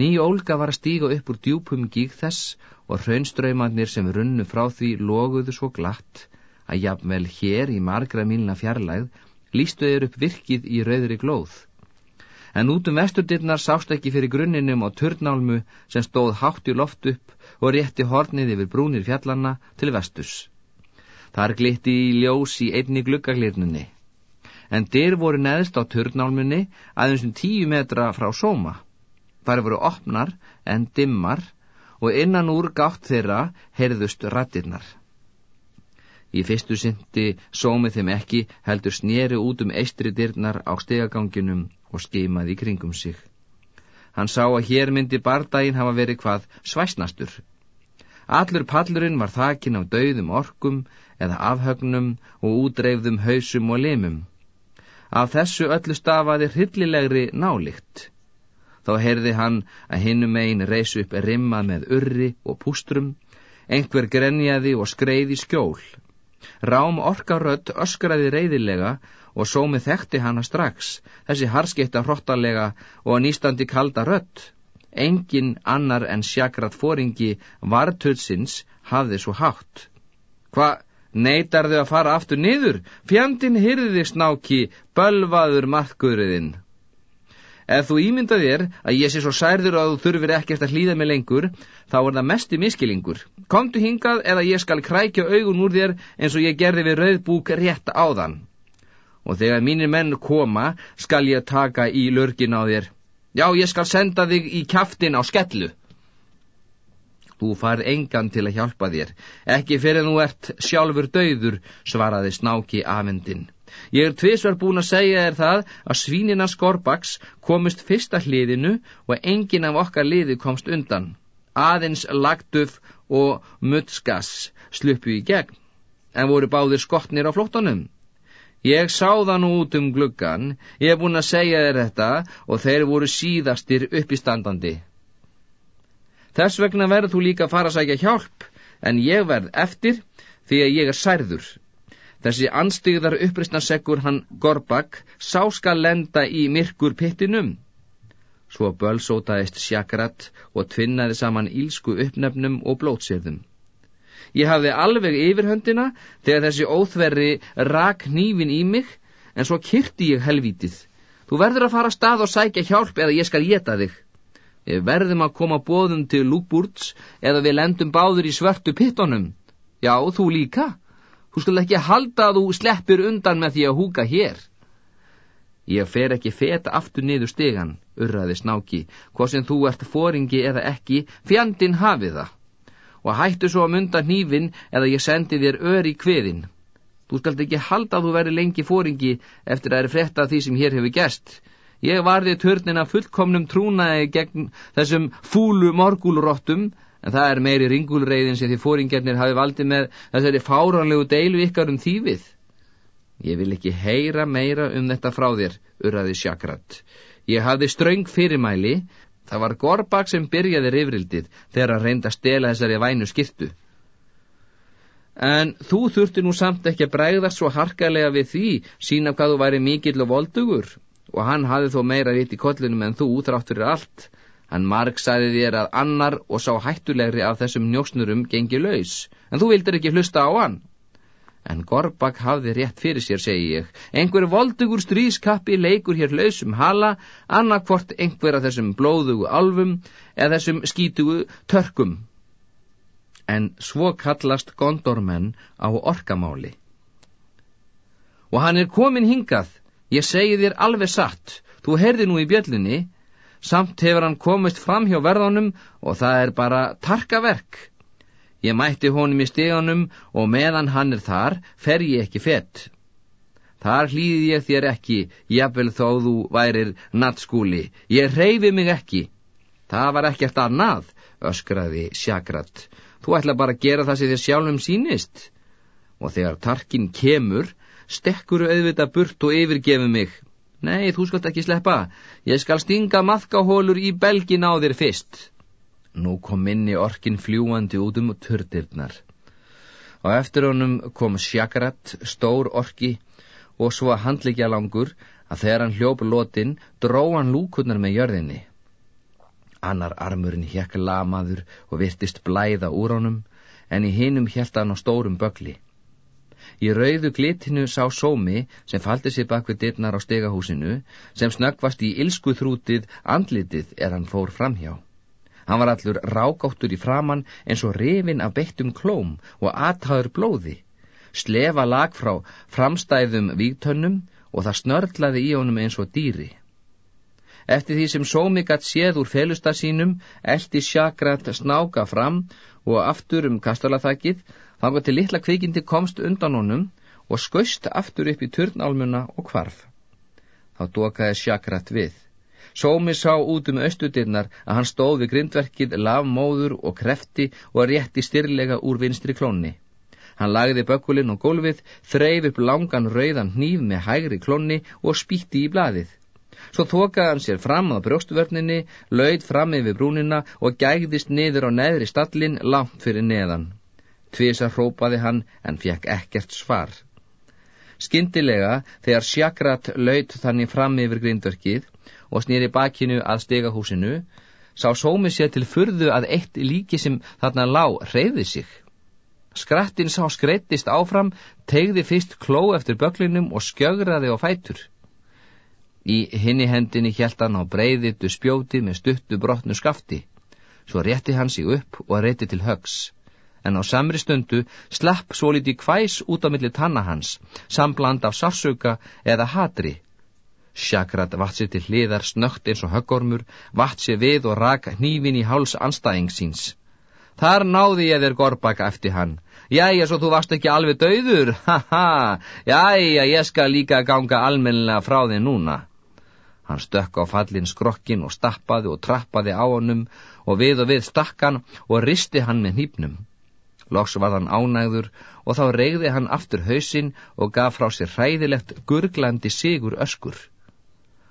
Ný ólga var að stíga upp úr djúpum gíg þess og hraunströymanir sem runnu frá því loguðu svo glatt að jafnvel hér í margra mílna fjarlægð lístuður upp virkið í rauðri glóð. En út um vesturdirnar sást ekki fyrir grunninum á törnálmu sem stóð hátt í loft upp og rétti hornið yfir brúnir fjallanna til vestus. Þar glitti í ljós í einni gluggaglirnunni. En dyr voru neðst á törnálmunni aðeins um tíu metra frá sóma. Þar voru opnar en dimmar og innan úr gátt þeirra heyrðust rattirnar. Í fyrstu syndi sómið þeim ekki heldur snýri út um eistri dyrnar á stegaganginum og skeimaði kringum sig. Hann sá að hér myndi bardaginn hafa verið hvað svæsnastur. Allur pallurinn var þakin á dauðum orkum eða afhögnum og útreifðum hausum og limum. Af þessu öllu stafaði hryllilegri nálikt. Þá heyrði hann að hinnum einn reys upp rimmað með urri og pústrum, einhver grenjaði og skreiði skjól. Rám orkarött öskraði reyðilega og sómi þekkti hana strax, þessi harskeitta hrottalega og nýstandi kalda rött. Engin annar en sjakrat fóringi vartölsins hafði svo hátt. Hva, neytar þau að fara aftur niður? Fjandin hyrði snáki, bölvaður markgöðriðinn. Ef þú ímyndað þér að ég sé svo særður að þú þurfir ekkert að hlýða mig lengur, þá er það mest í miskilingur. Komdu hingað eða ég skal krækja augun úr þér eins og ég gerði við rauðbúk rétt áðan og þegar mínir menn koma skal ég taka í lurgin á þér. Já, ég skal senda þig í kæftin á skellu. Þú farð engan til að hjálpa þér, ekki fyrir þú ert sjálfur döður, svaraði snáki afendin. Ég er tvisvar búin að segja þér það að svínina Skorbaks komist fyrsta hliðinu og engin af okkar liði komst undan. Aðeins lagduf og mutskas sluppu í gegn, en voru báðir skotnir á flóttanum. Ég sá það nú út um gluggan, ég hef búin að segja þér þetta og þeir voru síðastir upp í standandi. Þess vegna verður þú líka að fara að sækja hjálp, en ég verð eftir því að ég er særður. Þessi anstigðar uppristnarseggur hann Gorbak sá skal lenda í myrkur pittinum. Svo bölsótaðist sjakrat og tvinnaði saman ílsku uppnefnum og blótsirðum. Ég hafði alveg yfirhöndina þegar þessi óþverri rak nýfin í mig, en svo kyrti ég helvítið. Þú verður að fara að stað og sækja hjálp eða ég skal geta þig. Við verðum að koma bóðum til lúkbúrts eða við lendum báður í svörtu pittonum. Já, þú líka. Þú skal ekki halda að þú sleppir undan með því að húka hér. Ég fer ekki feta aftur niður stegan, urraði snáki, hvað sem þú ert fóringi eða ekki, fjandin hafið það og hættu svo að mynda hnífin eða ég sendi þér ör í kviðin. Þú skalt ekki halda að þú veri lengi fóringi eftir að er frétta því sem hér hefur gæst. Ég varði törnina fullkomnum trúnaði gegn þessum fúlu morgúlurottum, en það er meiri ringulreiðin sem því fóringjarnir hafi valdið með þessari fáránlegu deilu ykkar um þýfið. Ég vil ekki heyra meira um þetta frá þér, urraði Sjakrat. Ég hafði ströng fyrirmæli, Það var Gorbak sem byrjaði rifrildið þegar hann reyndi að stela þessari vænu skirtu. En þú þurfti nú samt ekki að bregðast svo harkalega við því, sína hvað þú væri mikill og voldugur, og hann hafi þó meira vitt í kollunum en þú útrátt fyrir allt. Hann marg sæði þér að annar og sá hættulegri af þessum njósnurum gengi laus, en þú vildir ekki hlusta á hann. En Gorbak hafði rétt fyrir sér, segi ég. Einhver voldugur strískappi leikur hér lausum hala, annarkvort einhver af þessum blóðugu alfum eða þessum skítugu törkum. En svo kallast gondormenn á orkamáli. Og hann er komin hingað, ég segi þér alveg satt, þú heyrði nú í bjöllunni, samt hefur hann komist fram hjá verðanum og það er bara tarkaverk. Ég mætti honum í steganum og meðan hann er þar fer ég ekki fett. Þar hlýði ég þér ekki, jafnvel þó þú værir nattskúli. Ég reyfi mig ekki. Það var ekkert annað, öskraði sjakrat. Þú ætla bara að gera það sem þér sjálfum sínist. Og þegar tarkin kemur, stekkuru auðvita burt og yfirgefu mig. Nei, þú skalt ekki sleppa. Ég skal stinga maðkahólur í belgin á þér fyrst. Nú kom minni orkin fljúandi út um tördirnar. Á eftir honum kom Sjakarat, stór orki og svo handlikja langur að þegar hann hljóp lótin dró hann lúkurnar með jörðinni. Annar armurinn hjekk lamaður og virtist blæða úr honum en í hinum hjælt hann á stórum bögli. Í rauðu glitinu sá sómi sem faldi sér bak við dittnar á stegahúsinu sem snöggvast í ilsku þrútið andlitið er hann fór framhjá. Hann var allur rákáttur í framann eins og rifin af beittum klóm og aðtaður blóði. Slefa lag frá framstæðum vígtönnum og það snörlaði í honum eins og dýri. Eftir því sem sómigat séð úr felusta sínum, eldi sjakrat snáka fram og aftur um kastalaþakið, þannig til litla kvikindi komst undan honum og skust aftur upp í turnálmuna og kvarf. Þá dokaði sjakrat við. Sómi sá út um austudirnar að hann stóð við grindverkið lavmóður og krefti og rétti styrlega úr vinstri klónni. Hann lagði bökulinn og gólfið, þreif upp langan rauðan hníf með hægri klónni og spýtti í blaðið. Svo þokaði hann sér fram á brjóstvörninni, laud fram yfir brúnina og gægðist niður á neðri stallin langt fyrir neðan. Tvisa hrópaði hann en fekk ekkert svar. Skyndilega, þegar sjakrat laud þannig fram yfir grindverkið, og snýri bakinu að stegahúsinu, sá sómi sér til furðu að eitt líki sem þarna lág reyði sig. Skrattin sá skreittist áfram, tegði fyrst kló eftir böklinum og skjögraði á fætur. Í hinni hendinni hjælt hann á breyðitu spjóti með stuttu brotnu skafti. Svo rétti hann sig upp og rétti til högs. En á samri stundu slapp svo liti kvæs út á milli tanna hans, sambland af sársöka eða hatri Sjakrat vatt sér til hliðar snögt eins og höggormur, vatt sér við og rak hnífin í háls anstæðing síns. Þar náði ég þér gorbaka eftir hann. Jæja, svo þú varst ekki alveg döður, ha ha, jæja, ég skal líka ganga almennilega frá þig núna. Hann stökk á fallin skrokkin og stappaði og trappaði á honum og við og við stakkan og risti hann með hnípnum. Loks var hann ánægður og þá reyði hann aftur hausinn og gaf frá sér hræðilegt gurglandi sigur öskur.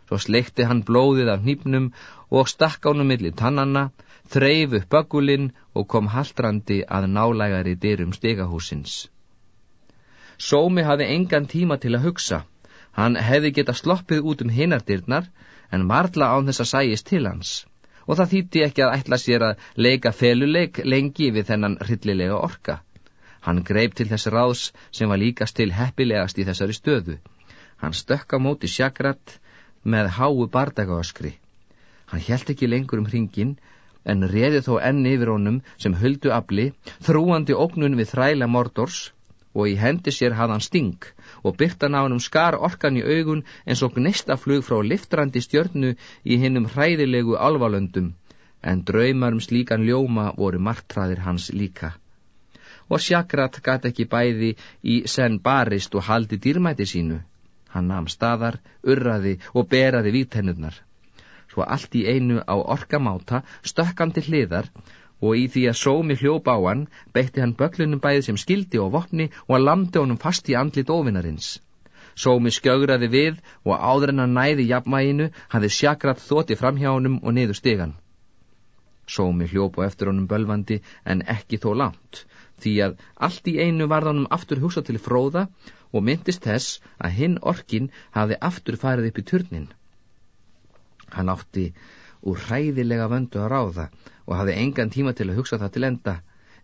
Svo sleikti hann blóðið af hnípnum og stakk ánum millir tannanna, þreif upp bagulinn og kom haldrandi að nálægari dyrum stegahúsins. Sómi hafi engan tíma til að hugsa. Hann hefði geta sloppið út um hinardyrnar en varla án þess að sæjist til hans. Og það þýtti ekki að ætla sér að leika feluleik lengi við þennan hryllilega orka. Hann greip til þess ráðs sem var líkast til heppilegast í þessari stöðu. Hann stökk á móti sjakrat, með háu bardagaöskri. Hann helt ekki lengur um hringin, en reði þó enni yfir honum sem höldu afli, þrúandi ógnun við þræla mordors, og í hendi sér hafði hann sting, og byrtan á hannum skar orkan í augun eins og gnistaflug frá liftrandi stjörnu í hinnum hræðilegu alvalöndum, en draumar um slíkan ljóma voru margtræðir hans líka. Og sjakrat gæti ekki bæði í senn barist og haldi dýrmæti sínu, Hann namn staðar, urraði og beraði vítennurnar. Svo allt í einu á orkamáta stökkan til hliðar og í því að sómi hljóp á hann beitti hann böklunum bæði sem skildi og vopni og að landi honum fast í andlit ofinarins. Sómi skjögraði við og áður en hann næði jafnmæginu hafði sjakrat þóti fram hjá honum og niður stegan. Sómi hljóp á eftir honum bölvandi en ekki þó langt, því að allt í einu varð honum aftur hugsa til fróða og myndist þess að hinn orkin hafði aftur farið upp í turnin. Hann átti úr hræðilega vöndu að ráða og hafði engan tíma til að hugsa það til enda.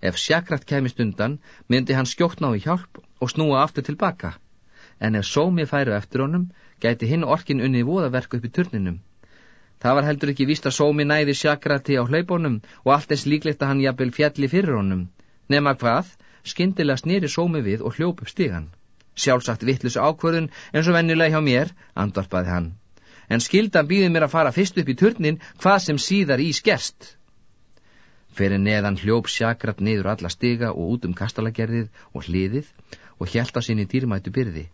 Ef sjakrætt kemist undan, myndi hann skjóttná í hjálp og snúa aftur tilbaka. En ef sómi færu eftir honum, gæti hinn orkin unni voðaverk upp í turninum. Það var heldur ekki víst að sómi næði sjakrætti á hlaupónum og allt eins líklegt að hann jafnvel fjalli fyrir honum. Nefna hvað, skindilega snýri sómi við og hljóp upp stígan. Sjálfsagt vittlus ákvörðun eins og vennilega hjá mér, andorpaði hann. En skildan býði mér að fara fyrst upp í turnin hvað sem síðar í skerst. Fyrir neðan hljóp sjakrat niður alla stiga og út um kastalagerðið og hliðið og hjælta sinni dýrmætu byrði.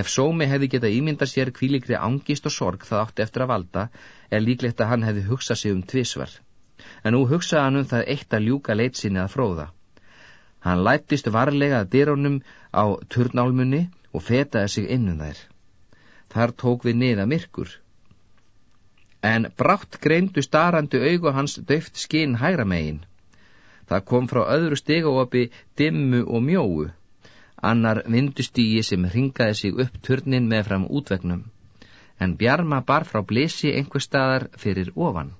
Ef sómi hefði getað ímynda sér kvílikri angist og sorg það átti eftir að valda, er líklegt að hann hefði hugsað sig um tvísvar. En nú hugsaði hann um það eitt að ljúka leitsinni að fróða. Hann lættist varlega að dyrónum á turnálmunni og fetaði sig innum þær. Þar tók við niða myrkur. En brátt greindu starrandi augu hans döft skinn hægra megin. Það kom frá öðru stegaopi dimmu og mjóu, annar vindustígi sem ringaði sig upp turnin með fram útvegnum, en bjarma bar frá blisi einhver staðar fyrir ofan.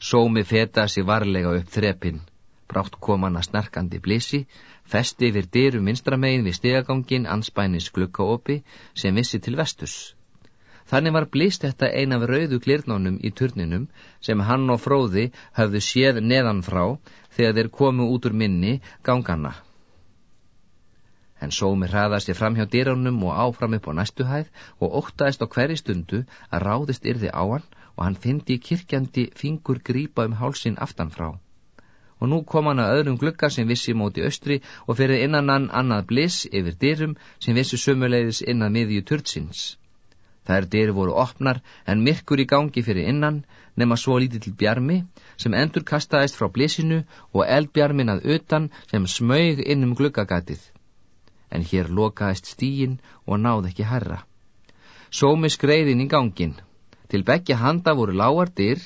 Sómi fetaði sig varlega upp þrepinn. Brátt kom hann að snarkandi blísi, festi yfir dyru minstramegin við stegagangin anspænis glukkaopi sem vissi til vestus. Þannig var blíst þetta ein af rauðu glirnónum í turninum sem hann og fróði hafðu séð neðan frá þegar þeir komu út úr minni gangana. En sómi hraðast ég fram hjá dýránum og áfram upp á næstuhæð og óttaðist á hverju stundu að ráðist yrði á hann og hann fyndi kirkjandi fingur grípa um hálsin aftanfrá og nú kom hann að öðrum glugga sem vissi móti austri og fyrir innan hann annað bliss yfir dyrum sem vissi sömuleiðis innað miðju turtsins. Þær dyr voru opnar en myrkur í gangi fyrir innan nema svo lítið til bjarmi sem endur kastaðist frá blísinu og eldbjarmin að utan sem smög inn um gluggagatið. En hér lokaðist stíin og náð ekki herra. Sómi skreiðin í gangin. Til begja handa voru lágar dyr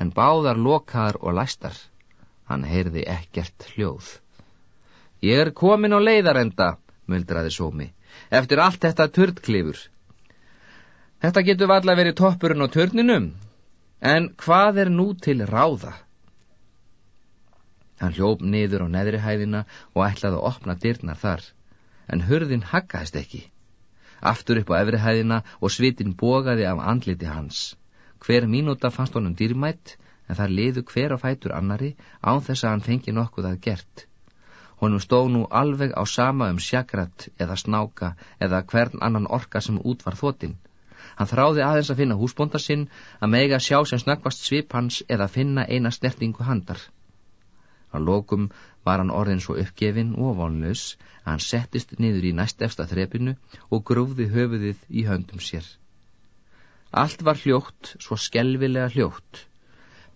en báðar lokaðar og læstar. Hann heyrði ekkert hljóð. Ég er komin á leiðarenda, muldraði Sómi, eftir allt þetta törtklifur. Þetta getur valla verið toppurinn á törninum, en hvað er nú til ráða? Hann hljóp niður á neðri hæðina og ætlaði að opna dyrnar þar, en hurðin haggaðist ekki. Aftur upp á efri hæðina og svitin bogaði af andliti hans. Hver mínúta fannst honum dýrmætt, en þar liðu hver á fætur annari án þess að hann fengi nokkuð að gert. Honum stóð nú alveg á sama um sjakrat eða snáka eða hvern annan orka sem út var þotinn. Hann þráði aðeins að finna húsbónda sinn, að mega sjá sem snöggvast svip hans eða finna eina stertingu handar. Á lokum var hann orðin svo uppgefin og vonlaus að hann settist niður í næst efsta þrepinu og grúði höfuðið í höndum sér. Allt var hljótt, svo skelvilega hljótt.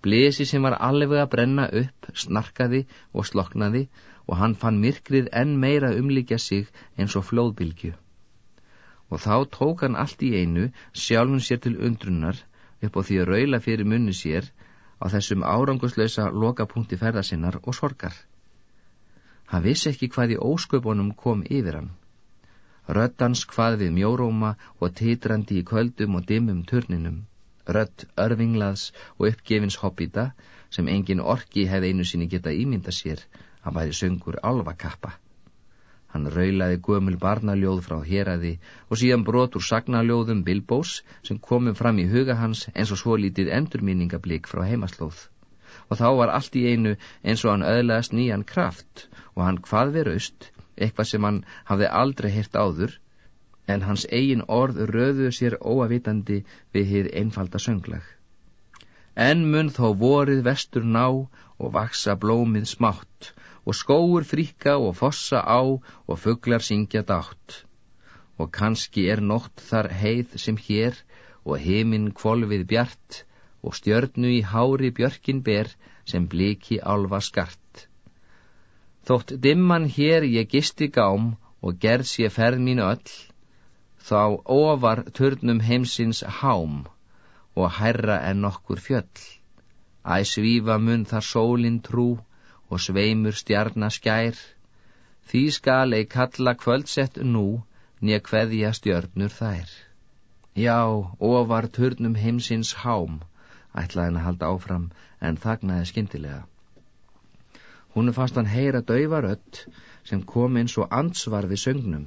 Blesi sem var alveg að brenna upp, snarkaði og sloknaði og hann fann myrkrið enn meira umlíkja sig eins og flóðbylgju og þá tók hann allt í einu sjálfun sér til undrunar upp á því að raula fyrir munni sér á þessum áranguslösa lokapunkti ferðasinnar og sorgar. Hann vissi ekki hvað í ósköpunum kom yfir hann. Röddans hvað við mjóróma og titrandi í köldum og dimmum turninum. Rödd örvinglaðs og uppgefins hobbita sem engin orki hefði einu sinni geta ímynda sér að væri söngur alvakappa. Hann raulaði gömul barnaljóð frá héræði og síðan brotur sagnaljóðum Bilbós sem komum fram í huga hans eins og svo lítið endurminningablík frá heimaslóð. Og þá var allt í einu eins og hann öðlaðast nýjan kraft og hann hvað verðust, eitthvað sem hann hafði aldrei hirt áður, en hans eigin orð röðu sér óavitandi við hið einfalda sönglag. En mun þó vorið vestur ná og vaksa blómið smátt og skóur fríka og fossa á og fugglar syngja dátt. Og kannski er nótt þar heið sem hér og heiminn kvolvið bjart og stjörnu í hári björkin ber sem bliki álva skart. Þótt dimman hér ég gisti gám og gerðs ég ferð mín öll, þá ofar törnum heimsins hám og herra en nokkur fjöll. Æ svífa mun þar sólinn trú og sveimur stjarnaskær, því skal ei kalla kvöldsett nú, nýja hverja stjörnur þær. Já, ofar turnum heimsins hám, ætlaði hann að halda áfram, en þagnaði skindilega. Húnu fannst hann heyra dauvarött sem kom eins og ansvar við söngnum.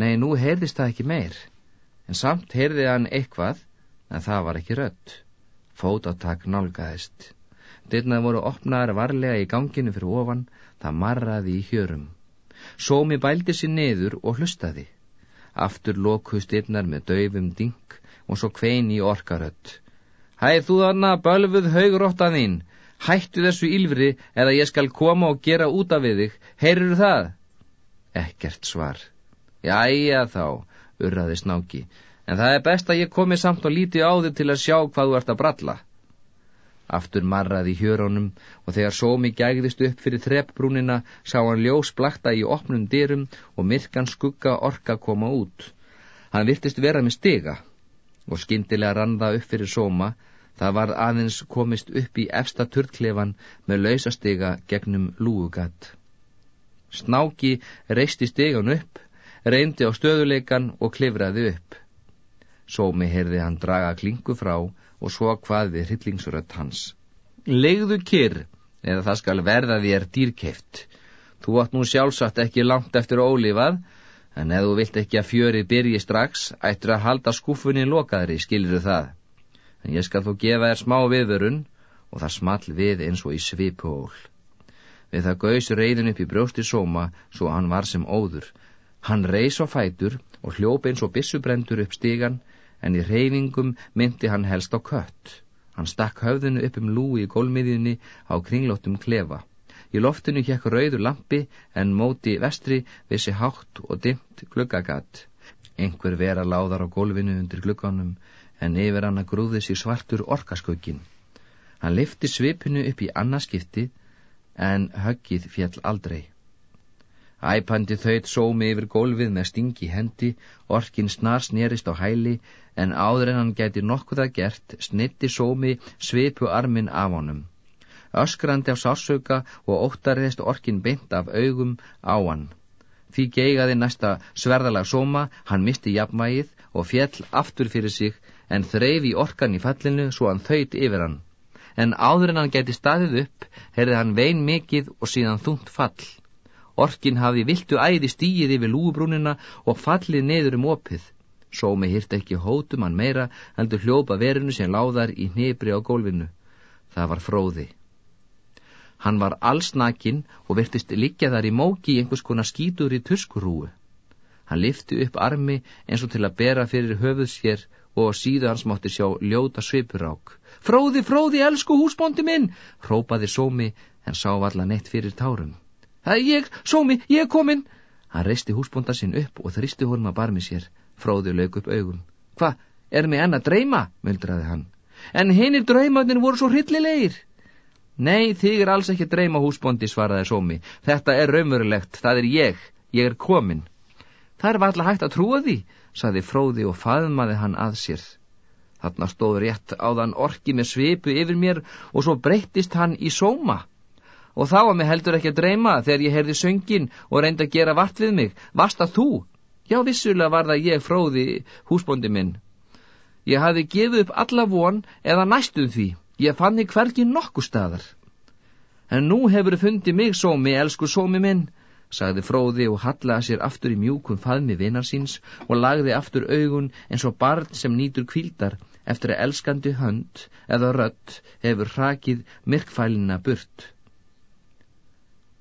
Nei, nú heyrðist það ekki meir, en samt heyrði hann eitthvað, en það var ekki rött. Fótatak nálgæðist. Dyrnað voru opnaðar varlega í ganginu fyrir ofan, það marraði í hjörum. Sómi bældi sér neður og hlustaði. Aftur lokust dyrnar með döfum ding og svo kvein í orkarött. Hæð þú þarna, bölfuð haugróttan þín, hættu þessu ylfri eða ég skal koma og gera út af við þig, heyrur það? Ekkert svar. Jæja þá, urraði snáki, en það er best að ég komi samt og líti á þig til að sjá hvað þú ert að bralla. Aftur marraði í hjörónum og þegar sómi gægðist upp fyrir þreppbrúnina sá hann ljós blakta í opnum dyrum og myrkan skugga orka koma út. Hann virtist vera með stiga og skindilega rannða upp fyrir sóma, það var aðeins komist upp í efsta turklefan með lausastiga gegnum lúugat. Snáki reisti stigan upp, reyndi á stöðuleikan og klifraði upp. Sómi heyrði hann draga klingu frá og svo hvað við hryllingsrött hans. Legðu kyrr, eða það skal verða þér dýrkeft. Þú átt nú sjálfsagt ekki langt eftir ólífað, en ef þú vilt ekki að fjörið byrji strax, ættur að halda skuffunni lokaðri, skilur það. En ég skal þú gefa þér smá viðvörun, og það small við eins og í svipól. Við það gauðs reyðin upp í brjósti sóma, svo hann var sem óður. Hann reys á fætur og hljóp eins og bissubrendur upp stígan, en í reyfingum myndi hann helst á kött. Hann stakk höfðinu upp um lúi í gólmiðjunni á kringlóttum klefa. Í loftinu hjekk rauður lampi en móti vestri vissi hátt og dimt gluggagatt. Einhver vera láðar á gólfinu undir glukkanum en yfir hann að grúði sér svartur orkaskökin. Hann lifti svipinu upp í annarskipti en höggið fjall aldrei. Æpandi þauðt sómi yfir gólfið með stingi hendi, orkin snar snerist á hæli, en áður en hann gæti nokkuð að gert, snitti sómi svipu armin af honum. Öskrandi af sársöka og óttarist orkin beint af augum á hann. Því geigaði næsta sverðalag sóma, hann misti jafnmægið og fjell aftur fyrir sig, en þreyfi orkan í fallinu svo hann þauðt yfir hann. En áður en hann gæti staðið upp, heyrði hann vein mikið og síðan þungt fall. Orkin hafði viltu æði stíið yfir lúubrúnina og fallið neður um opið. Sómi hirt ekki hótum hann meira, heldur hljópa verinu sem láðar í hnibri á gólfinu. Það var fróði. Hann var allsnakin og virtist liggja þar í móki í einhvers konar skítur í tuskurúu. Hann lifti upp armi eins og til að bera fyrir höfuð sér og síðu hans mátti sjá ljóta svipurák. Fróði, fróði, elsku húsbóndi minn, hrópaði Sómi en sá alla neitt fyrir tárum. Það er ég, Sómi, ég er komin. Hann reisti húsbónda sinn upp og þristi honum að barmi sér. Fróði lög upp augum. Hva, er mig enn að dreyma, muldraði hann. En hinnir draumadin voru svo hryllilegir. Nei, þig er alls ekki dreyma húsbóndi, svaraði Sómi. Þetta er raumurlegt, það er ég, ég er komin. Það er alltaf hægt að trúa því, saði Fróði og faðmaði hann að sér. Þarna stóð rétt áðan orki með svipu yfir mér og svo breyttist hann í Sóma. Og þá að mig heldur ekki að dreyma þegar ég heyrði söngin og reyndi að gera vart við mig. Vast að þú? Já, vissulega var það ég, Fróði, húsbóndi minn. Ég hafi gefið upp alla von eða næstum því. Ég fann þig hvergi nokku staðar. En nú hefur fundið mig sómi, elsku sómi minn, sagði fróði og hallaði sér aftur í mjúkum faðmi vinar síns og lagði aftur augun eins og barn sem nýtur kvíldar eftir að elskandi hönd eða rött hefur hrakið myrkfælina burt.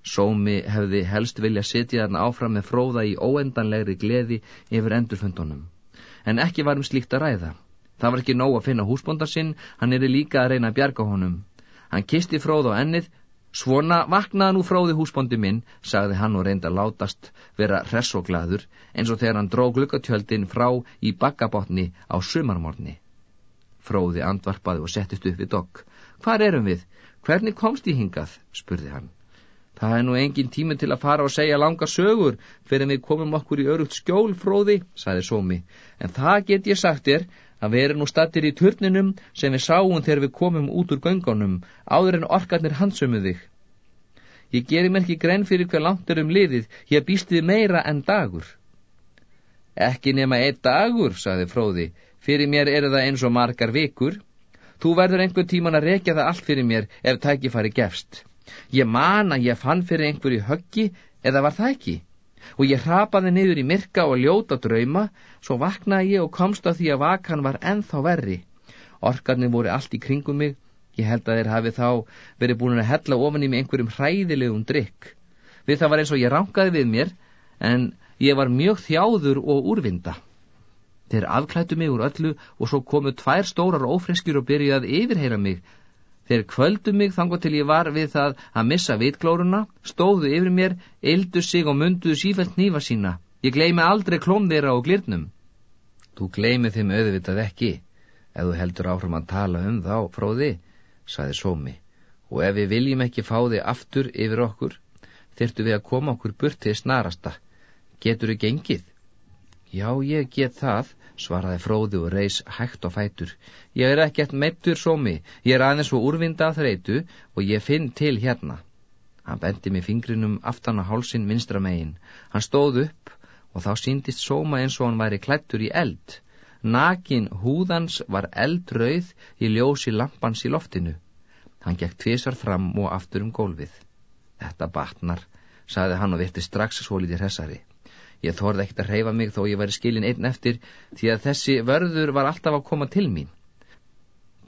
Sómi hefði helst vilja setja þarna áfram með fróða í óendanlegri gleði yfir endurfundunum. En ekki varum slíkt að ræða. Það var ekki nóg að finna húsbóndar sinn, hann er líka að reyna að bjarga honum. Hann kisti fróð á ennið, svona vaknaði nú fróði húsbóndi minn, sagði hann og reyndi að látast vera hress og gladur, eins og þegar hann dró glukkatjöldin frá í bakkabotni á sumarmorni. Fróði andvarpaði og settist upp við dokk. Hvar erum við? Hvernig komst ég hingað? spurði hann. Það er nú engin tími til að fara og segja langa sögur fyrir við komum okkur í örugt skjól, fróði, sagði Sómi. En það get ég sagt er að við erum nú stattir í turninum sem við sáum þegar við komum út úr göngunum, áður en orkarnir hansömu þig. Ég gerir mér ekki grein fyrir hver langt er um liðið, ég býst þið meira en dagur. Ekki nema einn dagur, saði fróði, fyrir mér eru það eins og margar vikur. Þú verður einhvern tíman að rekja það allt fyrir mér ef tækifari gefst. Ég man að ég fann fyrir einhverju höggi, eða var það ekki? og ég hrapaði niður í myrka og ljóta drauma, svo vaknaði ég og komst að því að vakan var ennþá verri. Orkarnir voru allt í kringum mig, ég held að þeir hafi þá verið búin að hella ofan í mig einhverjum hræðilegum drikk. Við það var eins og ég ránkaði við mér, en ég var mjög þjáður og úrvinda. Þeir afklættu mig úr öllu og svo komu tvær stórar ófreskjur og byrjuði að yfirheyra mig Þeir kvöldu mig þango til ég var við það að missa vitglóruna, stóðu yfir mér, yldu sig og munduðu sífælt nýfa sína. Ég gleimi aldrei klóm þeirra og glirnum. Þú gleimi þeim auðvitað ekki, ef þú heldur áfram að tala um þá, fróði, saði Sómi, og ef við viljum ekki fá þig aftur yfir okkur, þyrtu við að koma okkur burt til snarasta. Getur þið gengið? Já, ég get það, svaraði fróði og reys hægt á fætur. Ég er ekkert meittur sómi, ég er aðeins svo úrvinda að þreitu og ég finn til hérna. Hann bendi með fingrinum aftan á hálsin vinstra megin. Hann stóð upp og þá síndist sóma eins og hann væri klættur í eld. Nakin húðans var eldrauð í ljósi lampans í loftinu. Hann gekk tvísar fram og aftur um gólfið. Þetta batnar, sagði hann og virti strax svo litið hressari. Ég þorði ekkert að reyfa mig þó ég væri skilin einn eftir því að þessi vörður var alltaf að koma til mín.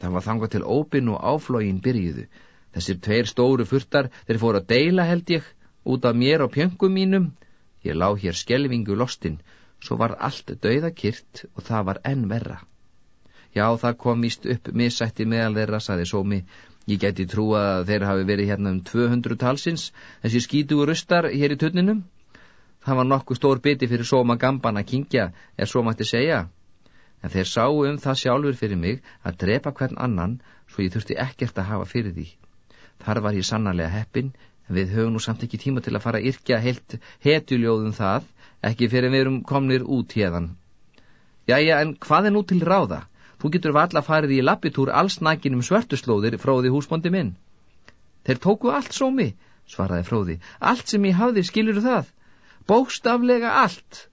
Það var þangað til ópinn og áflógin byrjuðu. Þessir tveir stóru furtar þeir fóru að deila held ég út af mér og pjöngum mínum. Ég lá hér skelvingu lostinn, svo var allt dauðakirt og það var enn verra. Já, það kom íst upp missætti meðal þeirra, saði Sómi. Ég geti trúa að þeir hafi verið hérna um 200 talsins, þessi skítu og rustar hér í tunninum. Það var nokkuð stór biti fyrir sóma gamban að kingja, er svo mætti segja. En þeir sáu um það sjálfur fyrir mig að drepa hvern annan, svo ég þurfti ekkert að hafa fyrir því. Þar var ég sannarlega heppin, en við höfum nú samt ekki tíma til að fara að yrkja heilt hetjuljóðum það, ekki fyrir við erum komnir út hérðan. Jæja, en hvað er nú til ráða? Þú getur valla farið í lappitúr allsnækinum svörtuslóðir, fróði húsbóndi minn. Þeir tóku allt sómi, svaraði fróði, allt sem ég hafði, skilur það? Bókstaflega allt.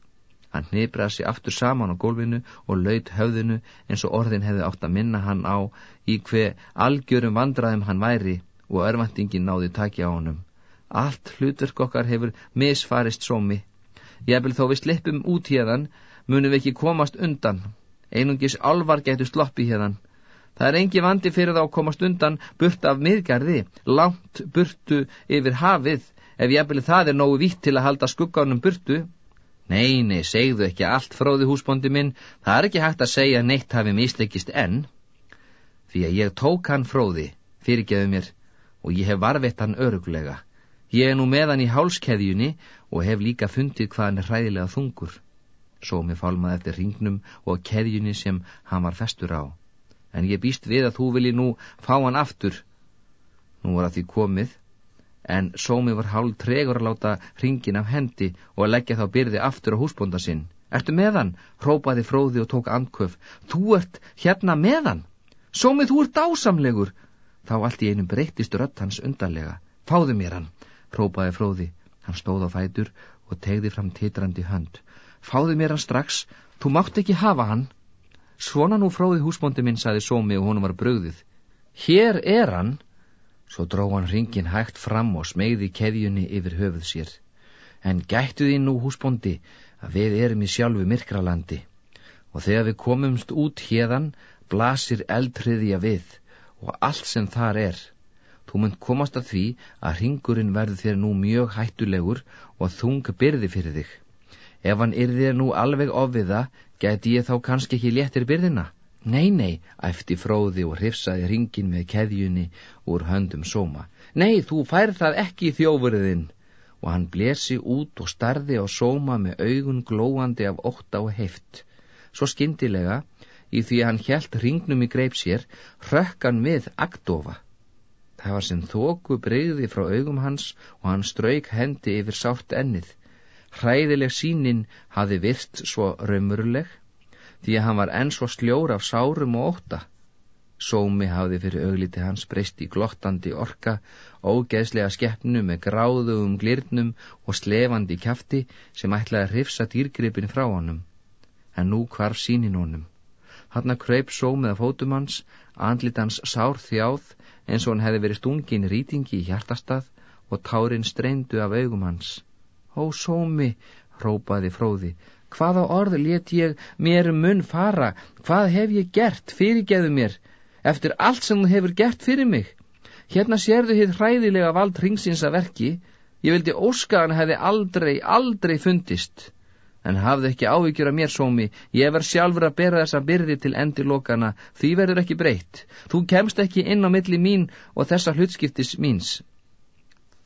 Hann hnibraði sig aftur saman á gólfinu og laut höfðinu eins og orðin hefði átt að minna hann á í hver algjörum vandraðum hann væri og örvendingin náði taki á honum. Allt hlutverk okkar hefur misfarist sómi. Ég vil þó við slippum út hérðan, munum við ekki komast undan. Einungis alvar getur sloppi hérðan. Það er engi vandi fyrir þá að komast undan burt af miðgarði, langt burtu yfir hafið, ef jafnvel það er nógu vitt til að halda skugganum burtu. Nei, nei, segðu ekki allt fróði húsbóndi minn, það er ekki hægt að segja neitt hafi misleikist enn. Því að ég tók hann fróði, fyrirgeðu mér, og ég hef varvett hann öruglega. Ég er nú með hann í hálskeðjunni og hef líka fundið hvað hann er hræðilega þungur. Svo mér fálmaði eftir ringnum og keðjunni sem hann var festur á. En ég býst við að þú vilji nú fá hann aftur. Nú var að því komið en sómi var hálf tregur að láta ringin af hendi og að leggja þá byrði aftur á húsbonda sinn. Ertu meðan? Rópaði fróði og tók andköf. Þú ert hérna meðan? Sómi, þú ert dásamlegur. Þá allt í einum breyttist rött hans undarlega. Fáðu mér hann, rópaði fróði. Hann stóð á fætur og tegði fram titrandi hönd. Fáðu mér hann strax, þú mátt ekki hafa hann. Svona nú fróði húsbondi minn, saði Sómi og honum var bröðið. Hér er hann, Svo dró hann ringin hægt fram og smegði keðjunni yfir höfuð sér. En gættu því nú húsbóndi að við erum í sjálfu myrkralandi og þegar við komumst út hérðan blasir eldriðja við og allt sem þar er. Þú munt komast að því að ringurinn verður þér nú mjög hættulegur og þung byrði fyrir þig. Ef hann yrðir nú alveg ofviða, gæti ég þá kannski ekki léttir byrðina? Nei, nei, æfti fróði og hrifsaði ringin með keðjunni úr höndum sóma. Nei, þú fær það ekki í þjófurðin. Og hann blesi út og starði á sóma með augun glóandi af ótta og heift. Svo skindilega, í því hann hjælt ringnum í greip sér, rökkan við agdofa. Það var sem þóku breyði frá augum hans og hann strauk hendi yfir sátt ennið. Hræðileg sínin hafi virst svo raumuruleg því að hann var enn svo sljór af sárum og óta. Sómi hafði fyrir augliti hans breyst í glottandi orka, ógeðslega skeppnu með gráðugum glirnum og slefandi kæfti sem ætlaði að hrifsa dýrgripin frá honum. En nú hvarf sínin honum. Hanna kröyp sómið af fótum hans, andlit hans sár þjáð eins og hann hefði verið stungin rýtingi í hjartastað og tárin streyndu af augum hans. Ó, sómi, rópaði fróði, hvaða orð let ég mér munn fara, hvað hef ég gert, fyrirgeðu mér, eftir allt sem þú hefur gert fyrir mig. Hérna sérðu hitt hræðilega vald ringsins að verki, ég vildi óska hann hefði aldrei, aldrei fundist. En hafðu ekki áhyggjur að mér sómi, ég verð sjálfur að bera þessa byrði til endilokana, því verður ekki breytt. Þú kemst ekki inn á milli mín og þessa hlutskiptis míns.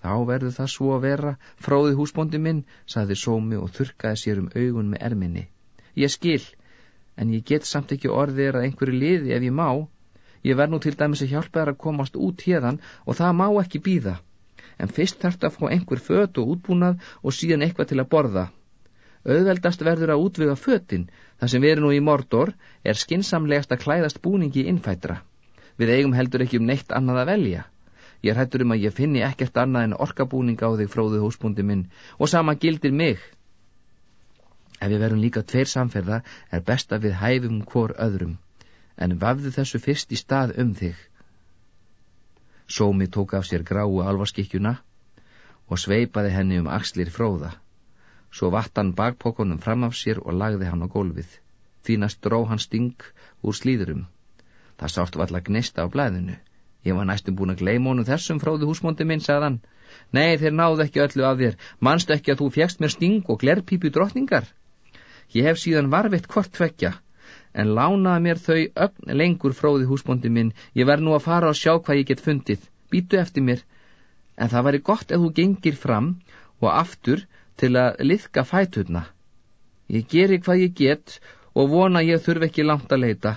Þá verður það svo að vera, fróði húsbóndi minn, saði Sómi og þurkaði sér um augun með erminni. Ég skil, en ég get samt ekki orðið að einhverju liði ef ég má. Ég verð nú til dæmis að hjálpa þær að komast út hérðan og það má ekki býða. En fyrst þarf það að fá einhver fött og útbúnað og síðan eitthvað til að borða. Auðveldast verður að útvega föttin, þar sem erum nú í mordor, er skinsamlegast að klæðast búningi innfætra. Við eigum heldur ekki um neitt annað að velja. Ég hættur um að ég finni ekkert annað en orkabúning á þig fróðu húsbúndi minn og sama gildir mig. Ef við verum líka tveir samferða er best að við hæfum hvor öðrum, en vafðu þessu fyrst í stað um þig. Sómi tók af sér gráu alvarskikkjuna og sveipaði henni um axlir fróða. Svo vatt hann bakpókonum fram af sér og lagði hann á gólfið. Þínast dró hann sting úr slíðurum. Það sátt valla gnista á blæðinu. Ég var næstum búin að gleyma honum þessum fróðu húsmóndi minn, sagðan. Nei, þeir náðu ekki öllu af þér. Manst ekki að þú fjækst mér sting og glerpípu drotningar? Ég hef síðan varfitt hvort tvekja, en lánaði mér þau ögn lengur fróði húsmóndi minn. Ég verð nú að fara og sjá hvað ég get fundið. Býtu eftir mér. En það væri gott ef þú gengir fram og aftur til að liðka fæturna. Ég geri hvað ég get og vona ég þurf ekki langt að leita.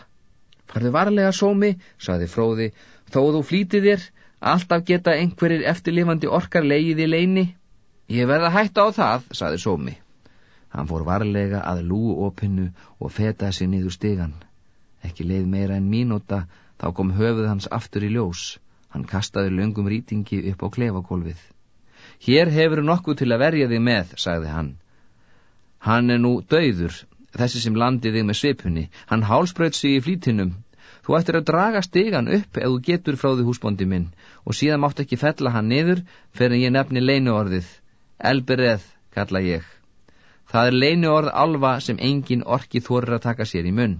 Farðu varlega, sómi, saði fróði, þó þú flítið þér, alltaf geta einhverjir eftirlifandi orkar leiðið í leini. Ég verða hætta á það, saði sómi. Hann fór varlega að lúu opinu og fetaði sér niður stegan. Ekki leið meira en mínúta, þá kom höfuð hans aftur í ljós. Hann kastaði löngum rýtingi upp á klefakólfið. Hér hefur nokkuð til að verja þig með, sagði hann. Hann er nú dauður, þessi sem landi þig með svipunni. Hann hálsbröðt sig í flítinum. Þú ættir að draga stigan upp ef þú getur frá því húsbóndi minn og síðan mátt ekki fella hann niður fyrir en ég nefni leinuorðið. Elbereð, kalla ég. Það er leinuorð alfa sem engin orki þorir að taka sér í munn.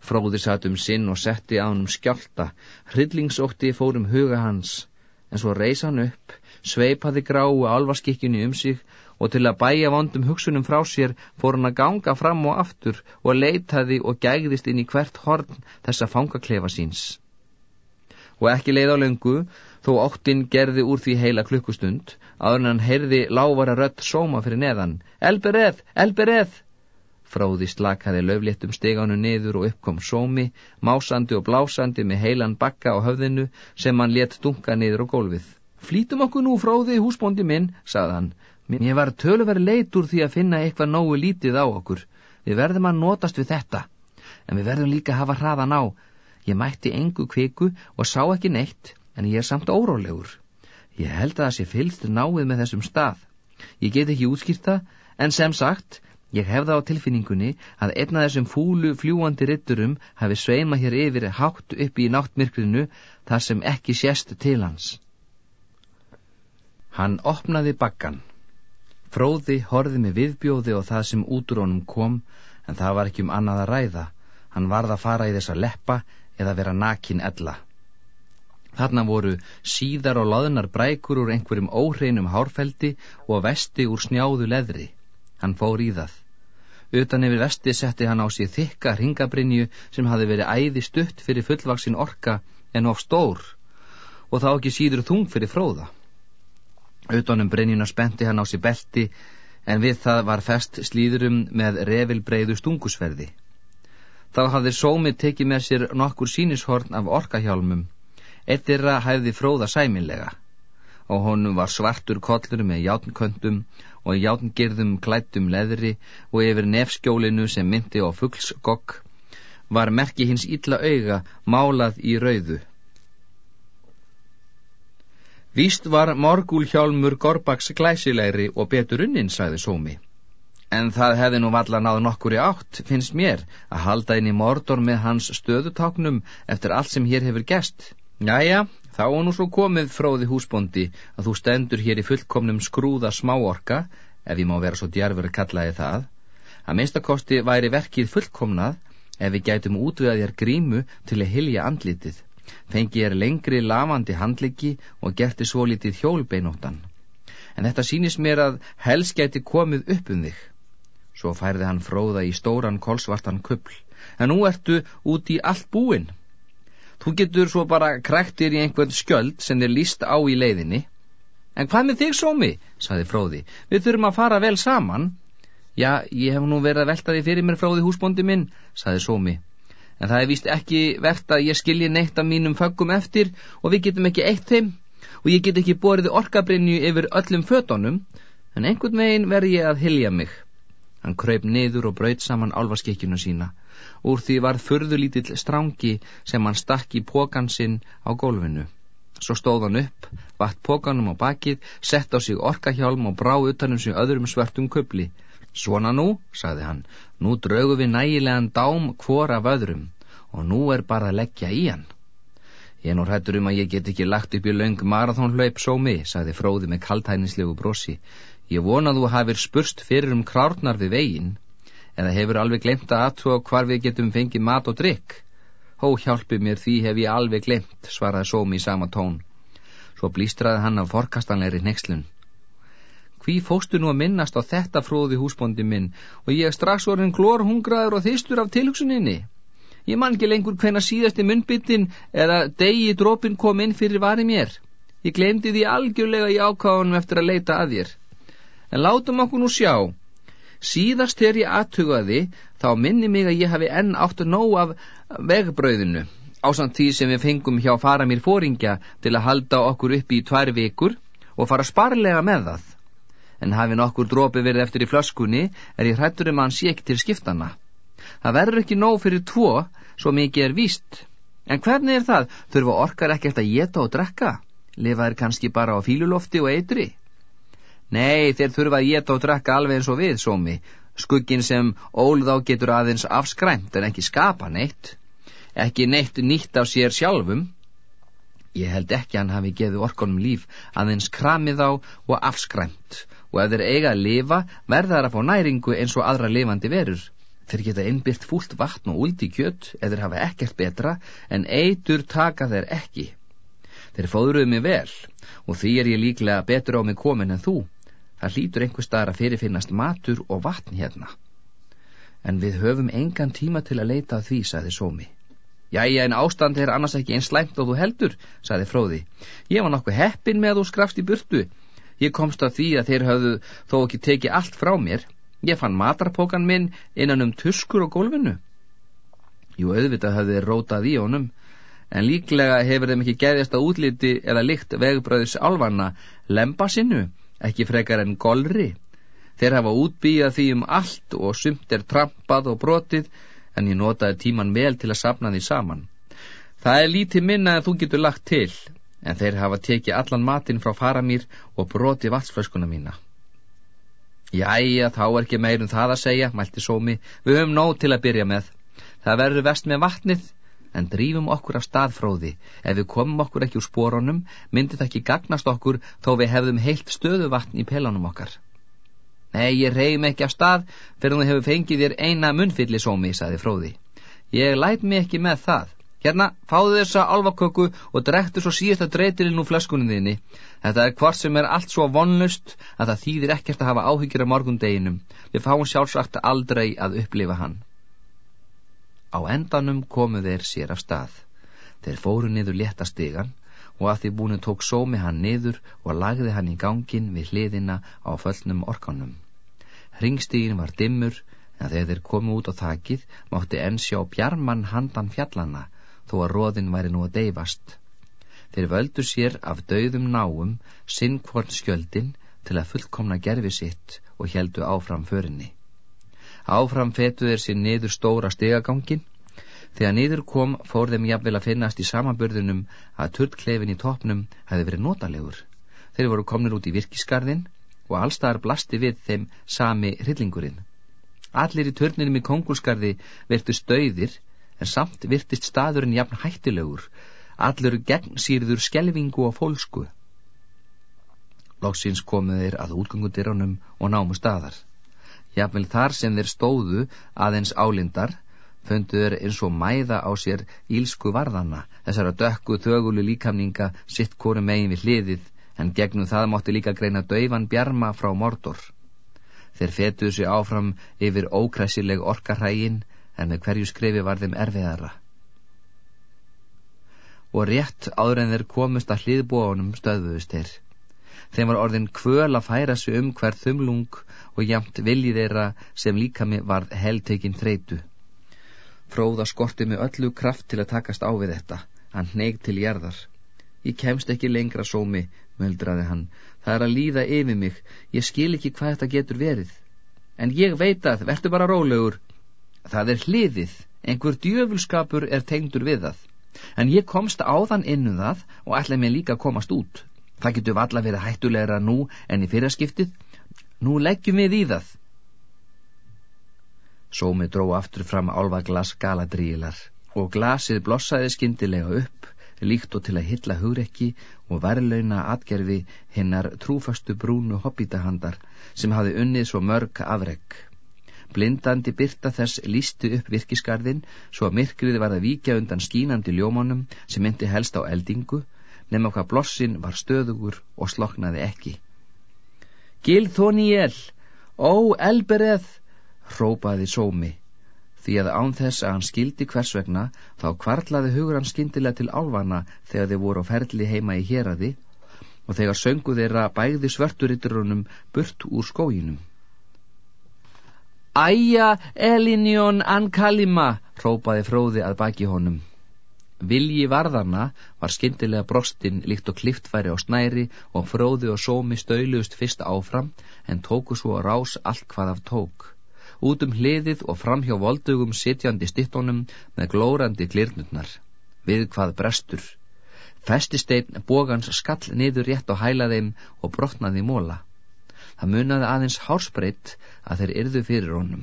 Fróði satt um sinn og setti á hann um skjálta. Hryllingsótti fórum huga hans en svo reys hann upp, sveipaði gráu alvarskikkjunni um sig og til að bæja vondum hugsunum frá sér fór hann að ganga fram og aftur og leitaði og gægðist inn í hvert horn þessa fangaklefa síns. Og ekki leið á löngu, þó óttinn gerði úr því heila klukkustund, aður hann heyrði láfara rött sóma fyrir neðan. Elbereð, elbereð! Fróði slakaði löfléttum steganu niður og uppkom sómi, másandi og blásandi með heilan bakka á höfðinu sem hann létt dunga niður á gólfið. Flítum okkur nú, Fróði, húsbóndi minn, sagði hann. Mér var tölver leitur því að finna eitthvað nógu lítið á okkur. Við verðum að notast við þetta. En við verðum líka að hafa hraðan á. Ég mætti engu kviku og sá ekki neitt, en ég er samt órólegur. Ég held að það sé fylgst náið með þessum stað. Ég get ekki útskýrta, en sem sagt, Ég hefða á tilfinningunni að einna þessum fúlu fljúandi ritturum hafi sveima hér yfir hátt upp í náttmyrkrinu þar sem ekki sést til hans. Hann opnaði bakkan. Fróði horði með viðbjóði og það sem út úr honum kom, en það var ekki um annað að ræða. Hann varð að fara í þessa leppa eða vera nakin ella. Þarna voru síðar og laðunar brækur úr einhverjum óhreinum hárfeldi og vesti úr snjáðu leðri. Hann fór í það. Utan yfir vesti setti hann á sig þykka ringabrinju sem hafi verið æði stutt fyrir fullvaksin orka en of stór og þá ekki síður þung fyrir fróða. Utanum brinjuna spenti hann á sig belti en við það var fest slíðurum með revilbreiðu stungusverði. Þá hafði sómið tekið með sér nokkur sínishorn af orkahjálmum. Eittirra hæfði fróða sæminlega og honum var svartur kollur með játnköndum og játngirðum klættum leðri og yfir nefskjólinu sem myndi á fuglsgokk var merki hins illa auga málað í rauðu. Víst var morgúlhjálmur Gorbaks glæsilegri og betur unnin, sagði Sómi. En það hefði nú valla náð nokkur í átt, finnst mér, að halda inn í mordor með hans stöðutáknum eftir allt sem hér hefur gest. Jæja, Þá er nú svo komið fróði húsbóndi að þú stendur hér í fullkomnum skrúða smáorka, ef ég má vera svo djarfur að kallaði það, að minnstakosti væri verkið fullkomnað ef við gætum útviða þér grímu til að hilja andlitið, fengi þér lengri lavandi handleggi og gerti svo litið hjólbeinóttan. En þetta sínist mér að hels gæti komið upp um þig. Svo færði hann fróða í stóran kolsvartan kuppl, en nú ertu út í allt búinn. Þú getur svo bara kræktir í einhvern skjöld sem þér líst á í leiðinni. En hvað með þig, Sómi? saði Fróði. Við þurfum að fara vel saman. Já, ég hef nú verið að velta því fyrir mér, Fróði húsbóndi minn, saði Sómi. En það er vist ekki verðt að ég skilji neitt af mínum föggum eftir og við getum ekki eitt þeim og ég get ekki borðið orkabrinju yfir öllum fötunum, en einhvern veginn verð ég að hilja mig. Hann kröyp niður og braut saman álvaskikkjuna sína úr því varð furðulítill strangi sem hann stakk í pókan sinn á gólfinu. Svo stóð hann upp, vatt pókanum á bakið, sett á sig orkahjálm og brá utanum sig öðrum svörtum kubli. Svona nú, sagði hann, nú draugum við nægilegan dám hvora af öðrum og nú er bara að leggja í hann. Ég nú hrættur um að ég get ekki lagt upp í laung marathónlaup sómi, sagði fróði með kaltænislegu brosi. Ég vona þú hafið spurst fyrir um krárnar við veginn eða hefur alveg glemt að aðtúa hvar við getum fengið mat og drikk? Hó, hjálpi mér, því hef ég alveg glemt, svaraði Sómi í sama tón. Svo blístraði hann af forkastanleiri nexlun. Hví fóstu nú að minnast á þetta fróði húsbóndi minn og ég strax orðin glór hungraður og þýstur af tilhugsuninni? Ég man ekki lengur hvena síðasti munnbyttin eða degi drópin kom inn fyrir vari mér. Ég glemdi því algjörlega í ákáðunum eftir að leita að þér. En látum okkur nú sjá. Síðast þegar ég aðtugaði, þá minni mig að ég hafi enn áttu nóg af vegbröðinu, ásand því sem við fengum hjá fara mér fóringja til að halda okkur upp í tvær vikur og fara sparlega með það en hafi nokkur drópi verið eftir í flöskunni er ég hrættur um að hann sé ekki til skiptana. Það verður ekki nóg fyrir tvo, svo mikið er víst. En hvernig er það? Þurfa orkar ekkert að geta og drekka? Lifa þeir kannski bara á fílulofti og eitri? Nei, þeir þurfa að geta og drekka alveg eins og við, sómi. Skuggin sem ólð á getur aðeins afskræmt en ekki skapa neitt. Ekki neitt nýtt af sér sjálfum. Ég held ekki hann hafi geðu orkonum líf aðeins kramið á og afskræmt og ef þeir eiga að lifa verða þær að fá næringu eins og aðra lifandi verur. Þeir geta innbyrt fúlt vatn og úldi kjött eða þeir hafa ekkert betra en eitur taka þeir ekki. Þeir fóðruðu mig vel og því er ég líklega betur á mig komin en þú. Það hlýtur einhver staðar að fyrirfinnast matur og vatn hérna. En við höfum engan tíma til að leita að því, saði Sómi. Jæja, en ástand er annars ekki eins slæmt og þú heldur, saði Fróði. Ég var nokkuð heppin með þú skrafst í burtu, Ég komst að því að þeir hafðu þó ekki tekið allt frá mér. Ég fann matarpókan minn innan um tuskur og gólfinu. Jú, auðvitað hafði þeir rótað í honum, en líklega hefur þeim ekki geðist að útliti eða lykt vegbröðs alvanna lemba sinnu, ekki frekar en golri. Þeir hafa útbíjað því um allt og sumt er trampað og brotið, en ég notaði tíman vel til að sapna því saman. Það er lítið minna en þú getur lagt til, en þeir hafa tekið allan matinn frá faramýr og broti vatsflöskuna mína. Jæja, þá er ekki meirum það að segja, mælti Sómi, við höfum nóg til að byrja með. Það verður vest með vatnið, en drífum okkur af staðfróði. Ef við komum okkur ekki úr spóronum, myndi það ekki gagnast okkur þó við hefðum heilt stöðu vatn í pelanum okkar. Nei, ég reyðum ekki af stað fyrir þú hefur fengið þér eina munnfylli, Sómi, saði fróði. Ég læt mig ekki með það. Hérna, fáðu þessa alvaköku og drektu svo síðasta dreytirinn úr flöskunin þinni. Þetta er hvort sem er allt svo vonlust að það þýðir ekkert að hafa áhyggjur af morgundeginum. Við fáum sjálfsagt aldrei að upplifa hann. Á endanum komu þeir sér af stað. Þeir fóru niður létta stigan og að því búinu tók sómi hann niður og lagði hann í gangin við hliðina á föllnum orkanum. Ringstígin var dimmur en þegar þeir komu út á þakið mátti enn sjá bjarmann handan fjallana þó að róðin væri nú að deyfast. Þeir völdu sér af dauðum náum sinnkvorn skjöldin til að fullkomna gerfi sitt og heldu áfram förinni. Áfram fetu þeir sér niður stóra stegagangin. Þegar niður kom fór þeim jafnvel að finnast í samanbörðunum að turtkleifin í toppnum hefði verið notalegur. Þeir voru komnir út í virkisgarðin og allstaðar blasti við þeim sami hryllingurinn. Allir í törninum í kongulsgarði vertu stauðir en samt virtist staðurinn jafn hættilegur, allur gegnsýrður skelvingu og fólsku. Lóksins komuð þeir að útgöngudirunum og námu staðar. Jafnvel þar sem þeir stóðu aðeins álindar, föndu þeir eins og mæða á sér ílsku varðana, þessara dökku þögulu líkamninga sitt kóru megin við hliðið, en gegnum það mátti líka greina döifan bjarma frá mordor. Þeir fetuðu sig áfram yfir ókræsileg orkarhægin, en með hverju skrefi var þeim erfiðara. Og rétt áður en þeir komust að hliðbóðunum stöðuðust þeir. Þeim var orðin kvöl að færa sig um hver þumlung og jæmt viljið þeirra sem líka mig varð heldtekinn þreitu. Fróða skorti með öllu kraft til að takast á við þetta. Hann neig til jærðar. Ég kemst ekki lengra sómi, möldraði hann. Það er að líða yfir mig. Ég skil ekki hvað þetta getur verið. En ég veit að, verður bara rólegur, Það er hliðið, einhver djöfulskapur er tengdur við það. En ég komst áðan innu um það og ætlaði mig líka að komast út. Það getur valla verið hættulegra nú en í fyrraskiptið. Nú leggjum við í það. Sómi dró aftur fram álva glas galadrílar og glasið blossaði skindilega upp líkt og til að hylla hugrekki og verðlauna atgerfi hinnar trúfastu brúnu hobbítahandar sem hafi unnið svo mörg afregg. Blindandi byrta þess lísti upp virkisgarðin svo að myrkrið var að víkja undan skínandi ljómanum sem myndi helst á eldingu nema hvað blossin var stöðugur og sloknaði ekki. Gil Þóniel, ó Elbereð, hrópaði sómi, því að án þess að hann skildi hvers vegna þá kvarlaði hugur hann skindilega til álvana þegar þeir voru á ferli heima í héradi og þegar söngu þeirra bæði svörturitturunum burt úr skóginum. Æja, Elinjón, Ankalima, rópaði fróði að baki honum. Vilji varðarna var skyndilega brostinn líkt og kliftfæri á snæri og fróði og sómi stöylust fyrst áfram en tóku svo að rás allt hvað af tók. Út um hliðið og fram hjá voldugum sitjandi stittónum með glórandi glirnurnar. Við hvað brestur. Festisteinn bógans skall niður rétt á hælaðeim og brotnaði móla. Það munaði aðeins hárspreitt að þeir yrðu fyrir honum.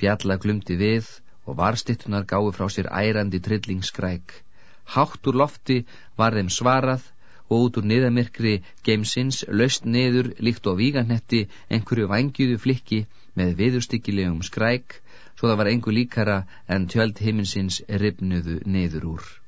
Bjalla glumdi við og varstittunar gáði frá sér ærandi trillingsskræk. Hátt úr lofti var þeim svarað og út úr niðamirkri geimsins löst niður líkt og víganetti einhverju vangjuðu flikki með viðurstykkilegum skræk svo það var einhver líkara en tjöld himinsins ripnuðu niður úr.